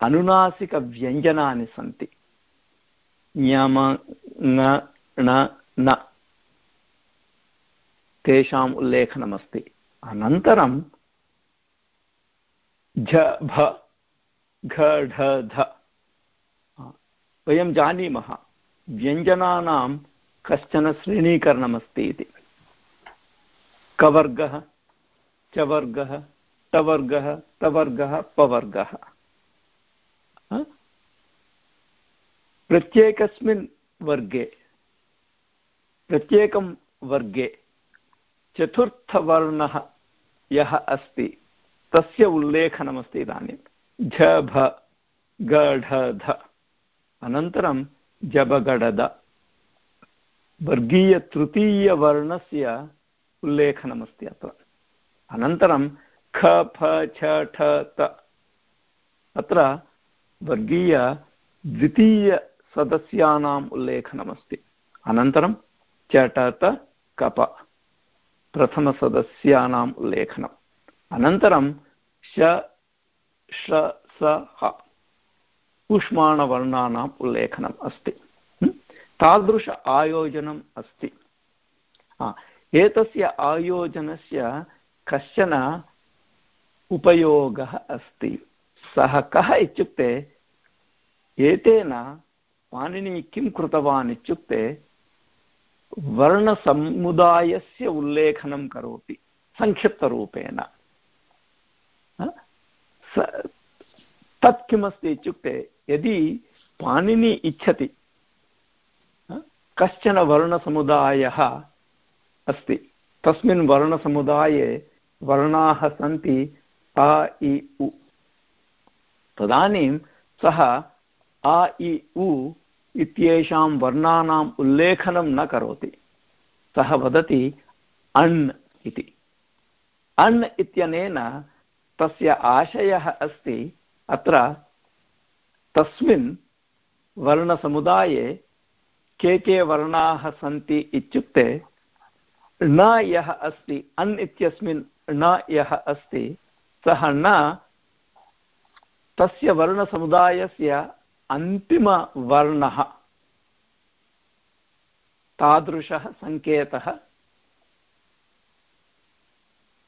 अनुनासिकव्यञ्जनानि सन्ति। ञम ण, न। तेषाम् उल्लेखनमस्ति। अनन्तरं झ, भ, घ ध। वयं जानीमः, व्यञ्जनानां कश्चन श्रेणीकरणमस्ति इति। कवर्गः चवर्गः टवर्गः तवर्गः, पवर्गः। प्रत्येकस्मिन् वर्गे, प्रत्येकं वर्गे चतुर्थवर्णः यः अस्ति, तस्य उल्लेखनमस्ति इदानीं। झ, भ गढ ध। अनन्तरं जबगडद। वर्गीयतृतीयवर्णस्य उल्लेखनमस्ति अत्र। अनन्तरं ख, फ, छ, ठ, त। अत्र वर्गीयद्वितीयसदस्यानाम् उल्लेखनमस्ति। अनन्तरं चटत कप। प्रथमसदस्यानाम् उल्लेखनम्। अनन्तरं श श स, ह। ऊष्माणवर्णानाम् उल्लेखनम् अस्ति। तादृश आयोजनम् अस्ति। एतस्य आयोजनस्य कश्चन उपयोगः अस्ति सः कः इत्युक्ते एतेन पाणिनि किं कृतवान् इत्युक्ते वर्णसमुदायस्य उल्लेखनं करोति संक्षिप्तरूपेण तत् किमस्ति इत्युक्ते यदि पाणिनि इच्छति कश्चन वर्णसमुदायः अस्ति तस्मिन् वर्णसमुदाये वर्णाः सन्ति अ इ उ। तदानीं सः अ इ उ इत्येषां वर्णानाम् उल्लेखनं न करोति। सः वदति अण् इति। अण् इत्यनेन तस्य आशयः अस्ति। अत्र तस्मिन् वर्णसमुदाये के के वर्णाः सन्ति इत्युक्ते न यः अस्ति अन् इत्यस्मिन् न यः अस्ति, सः न तस्य वर्णसमुदायस्य अन्तिमवर्णः। तादृशः सङ्केतः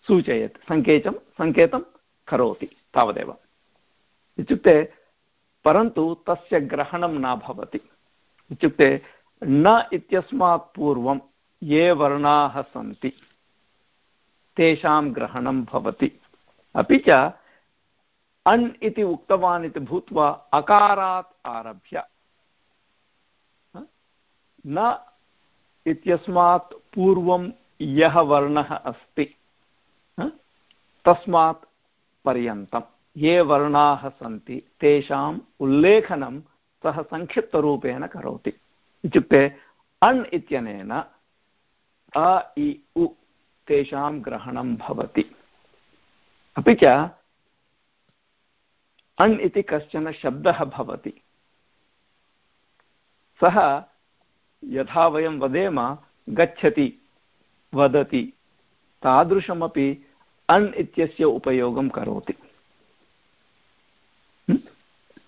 सूचयति, सङ्केतं सङ्केतं करोति तावदेव। इत्युक्ते, परन्तु तस्य ग्रहणं न भवति। इत्युक्ते, न इत्यस्मात् पूर्वं ये वर्णाः सन्ति तेषां ग्रहणं भवति। अपि च अण् इति उक्तवान् इति भूत्वा अकारात् आरभ्य। न इत्यस्मात् पूर्वं यः वर्णः अस्ति तस्मात् पर्यन्तं ये वर्णाः सन्ति, तेषाम् उल्लेखनं सः संक्षिप्तरूपेण करोति। इत्युक्ते अण् इत्यनेन अ, इ, उ तेषां ग्रहणं भवति। अपि च, अण् इति कश्चन शब्दः भवति। सः यथा वयं वदेम, गच्छति, वदति, तादृशमपि अण् इत्यस्य उपयोगं करोति।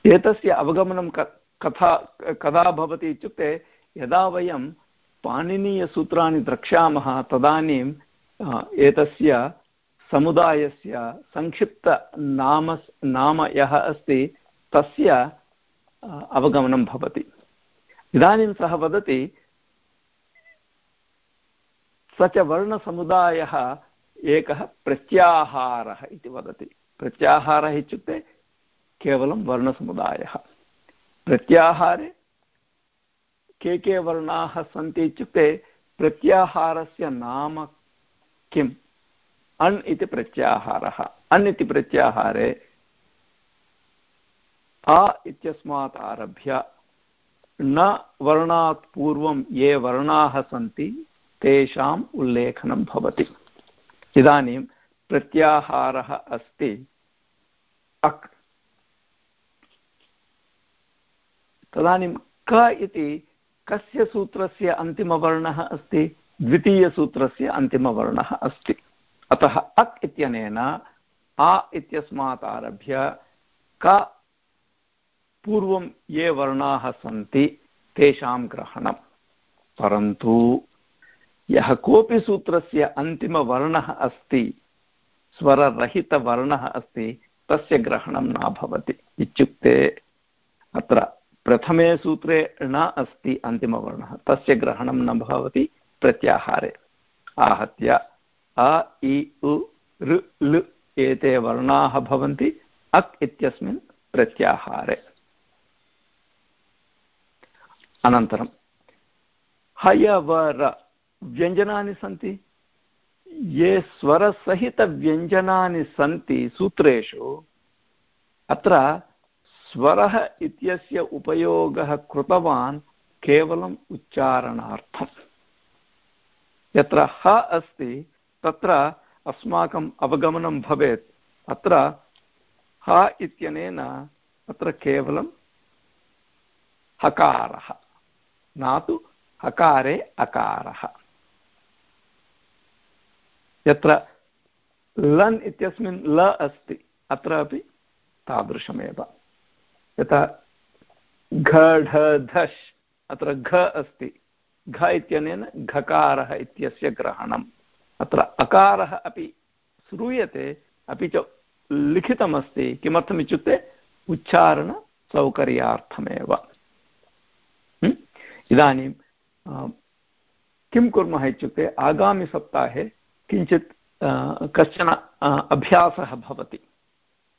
एतस्य अवगमनं कथा, कदा भवति इत्युक्ते, यदा वयं पाणिनीयसूत्राणि द्रक्ष्यामः, तदानीं एतस्य समुदायस्य संक्षिप्तनाम नाम यः अस्ति, तस्य अवगमनं भवति। इदानीं सः वदति, स च वर्णसमुदायः एकः प्रत्याहारः इति वदति। प्रत्याहारः इत्युक्ते केवलं वर्णसमुदायः। प्रत्याहारे के के वर्णाः सन्ति इत्युक्ते प्रत्याहारस्य नाम किम्? अण् इति प्रत्याहारः। अण् इति प्रत्याहारे अ इत्यस्मात् आरभ्य न वर्णात् पूर्वं ये वर्णाः सन्ति तेषाम् उल्लेखनं भवति। इदानीं प्रत्याहारः अस्ति। अक् तदानीं क इति कस्य सूत्रस्य अन्तिमवर्णः अस्ति? द्वितीयसूत्रस्य अन्तिमवर्णः अस्ति। अतः अक् इत्यनेन आ इत्यस्मात् आरभ्य क पूर्वं ये वर्णाः सन्ति तेषां ग्रहणं परन्तु यः कोऽपि सूत्रस्य अन्तिमवर्णः अस्ति, स्वररहितवर्णः अस्ति, तस्य ग्रहणं न भवति। इत्युक्ते अत्र प्रथमे सूत्रे न अस्ति अन्तिमवर्णः, तस्य ग्रहणं न भवति प्रत्याहारे। आहत्य अ, इ, उ ऋ लृ, एते वर्णाः भवन्ति, अक् इत्यस्मिन् प्रत्याहारे। अनन्तरं, हयवर व्यञ्जनानि सन्ति। ये स्वरसहितव्यञ्जनानि सन्ति सूत्रेषु, अत्र स्वरः इत्यस्य उपयोगः कृतवान् केवलम् उच्चारणार्थम्। यत्र ह अस्ति, तत्र अस्माकम् अवगमनं भवेत्। अत्र ह इत्यनेन अत्र केवलं हकारः। न तु हकारे अकारः। यत्र लन् इत्यस्मिन् ल अस्ति अत्रापि तादृशमेव। यथा घ, ढ अत्र घ अस्ति। घ इत्यनेन घकारः इत्यस्य ग्रहणम्। अत्र अकारः अपि श्रूयते, अपि च लिखितमस्ति, किमर्थमित्युक्ते उच्चारणसौकर्यार्थमेव। इदानीं किं कुर्मः इत्युक्ते, आगामिसप्ताहे किञ्चित् कश्चन अभ्यासः भवति।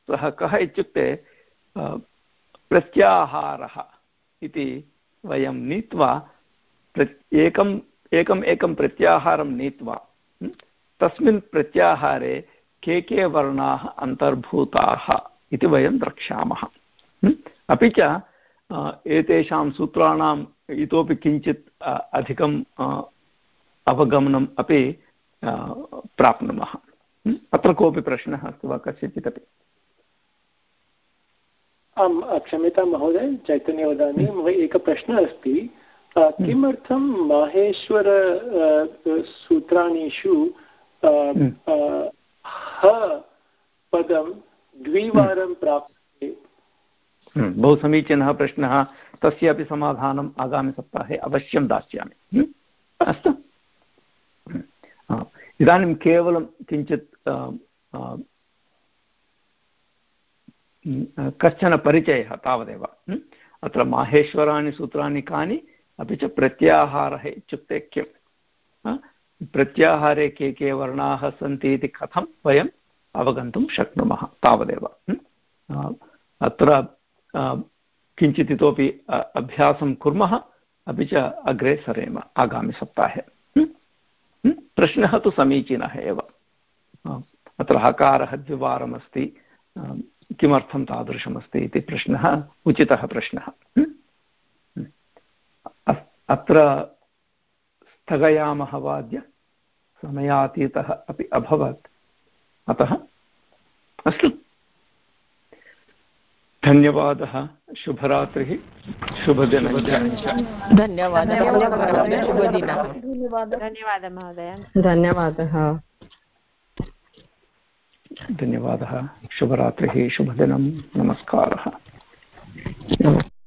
सः कः इत्युक्ते प्रत्याहारः इति वयं नीत्वा एकम् एकम् एकं प्रत्याहारं नीत्वा तस्मिन् प्रत्याहारे के के वर्णाः अन्तर्भूताः इति वयं द्रक्ष्यामः अपि च एतेषां सूत्राणाम् इतोपि किञ्चित् अधिकं अवगमनम् अपि प्राप्नुमः अत्र कोऽपि प्रश्नः अस्ति वा कस्यचिदपि आम् क्षम्यतां महोदय चैतन्य वदामि मम एकः प्रश्नः अस्ति। किमर्थं माहेश्वर सूत्राणिषु ह पदं द्विवारं प्राप्यते? बहु समीचीनः प्रश्नः। तस्यापि समाधानम् आगामिसप्ताहे अवश्यं दास्यामि। अस्तु। इदानीं केवलं किञ्चित् कश्चन परिचयः तावदेव। अत्र माहेश्वराणि सूत्राणि कानि? अपि च प्रत्याहारः इत्युक्ते किं प्रत्याहारे के के वर्णाः सन्ति इति कथं वयम् अवगन्तुं शक्नुमः तावदेव? अत्र किञ्चित् इतोपि अभ्यासं कुर्मः, अपि च अग्रे सरेम आगामिसप्ताहे। प्रश्नः तु समीचीनः एव। अत्र हकारः द्विवारमस्ति किमर्थं तादृशमस्ति इति प्रश्नः, उचितः प्रश्नः। अत्र स्थगयामः वाद्य समयातीतः अपि अभवत्। अतः अस्तु। धन्यवादः। शुभरात्रिः। शुभदिनं धन्यवादः। धन्यवादः महोदय। धन्यवादः। धन्यवादः। शुभरात्रिः। शुभदिनं। नमस्कारः।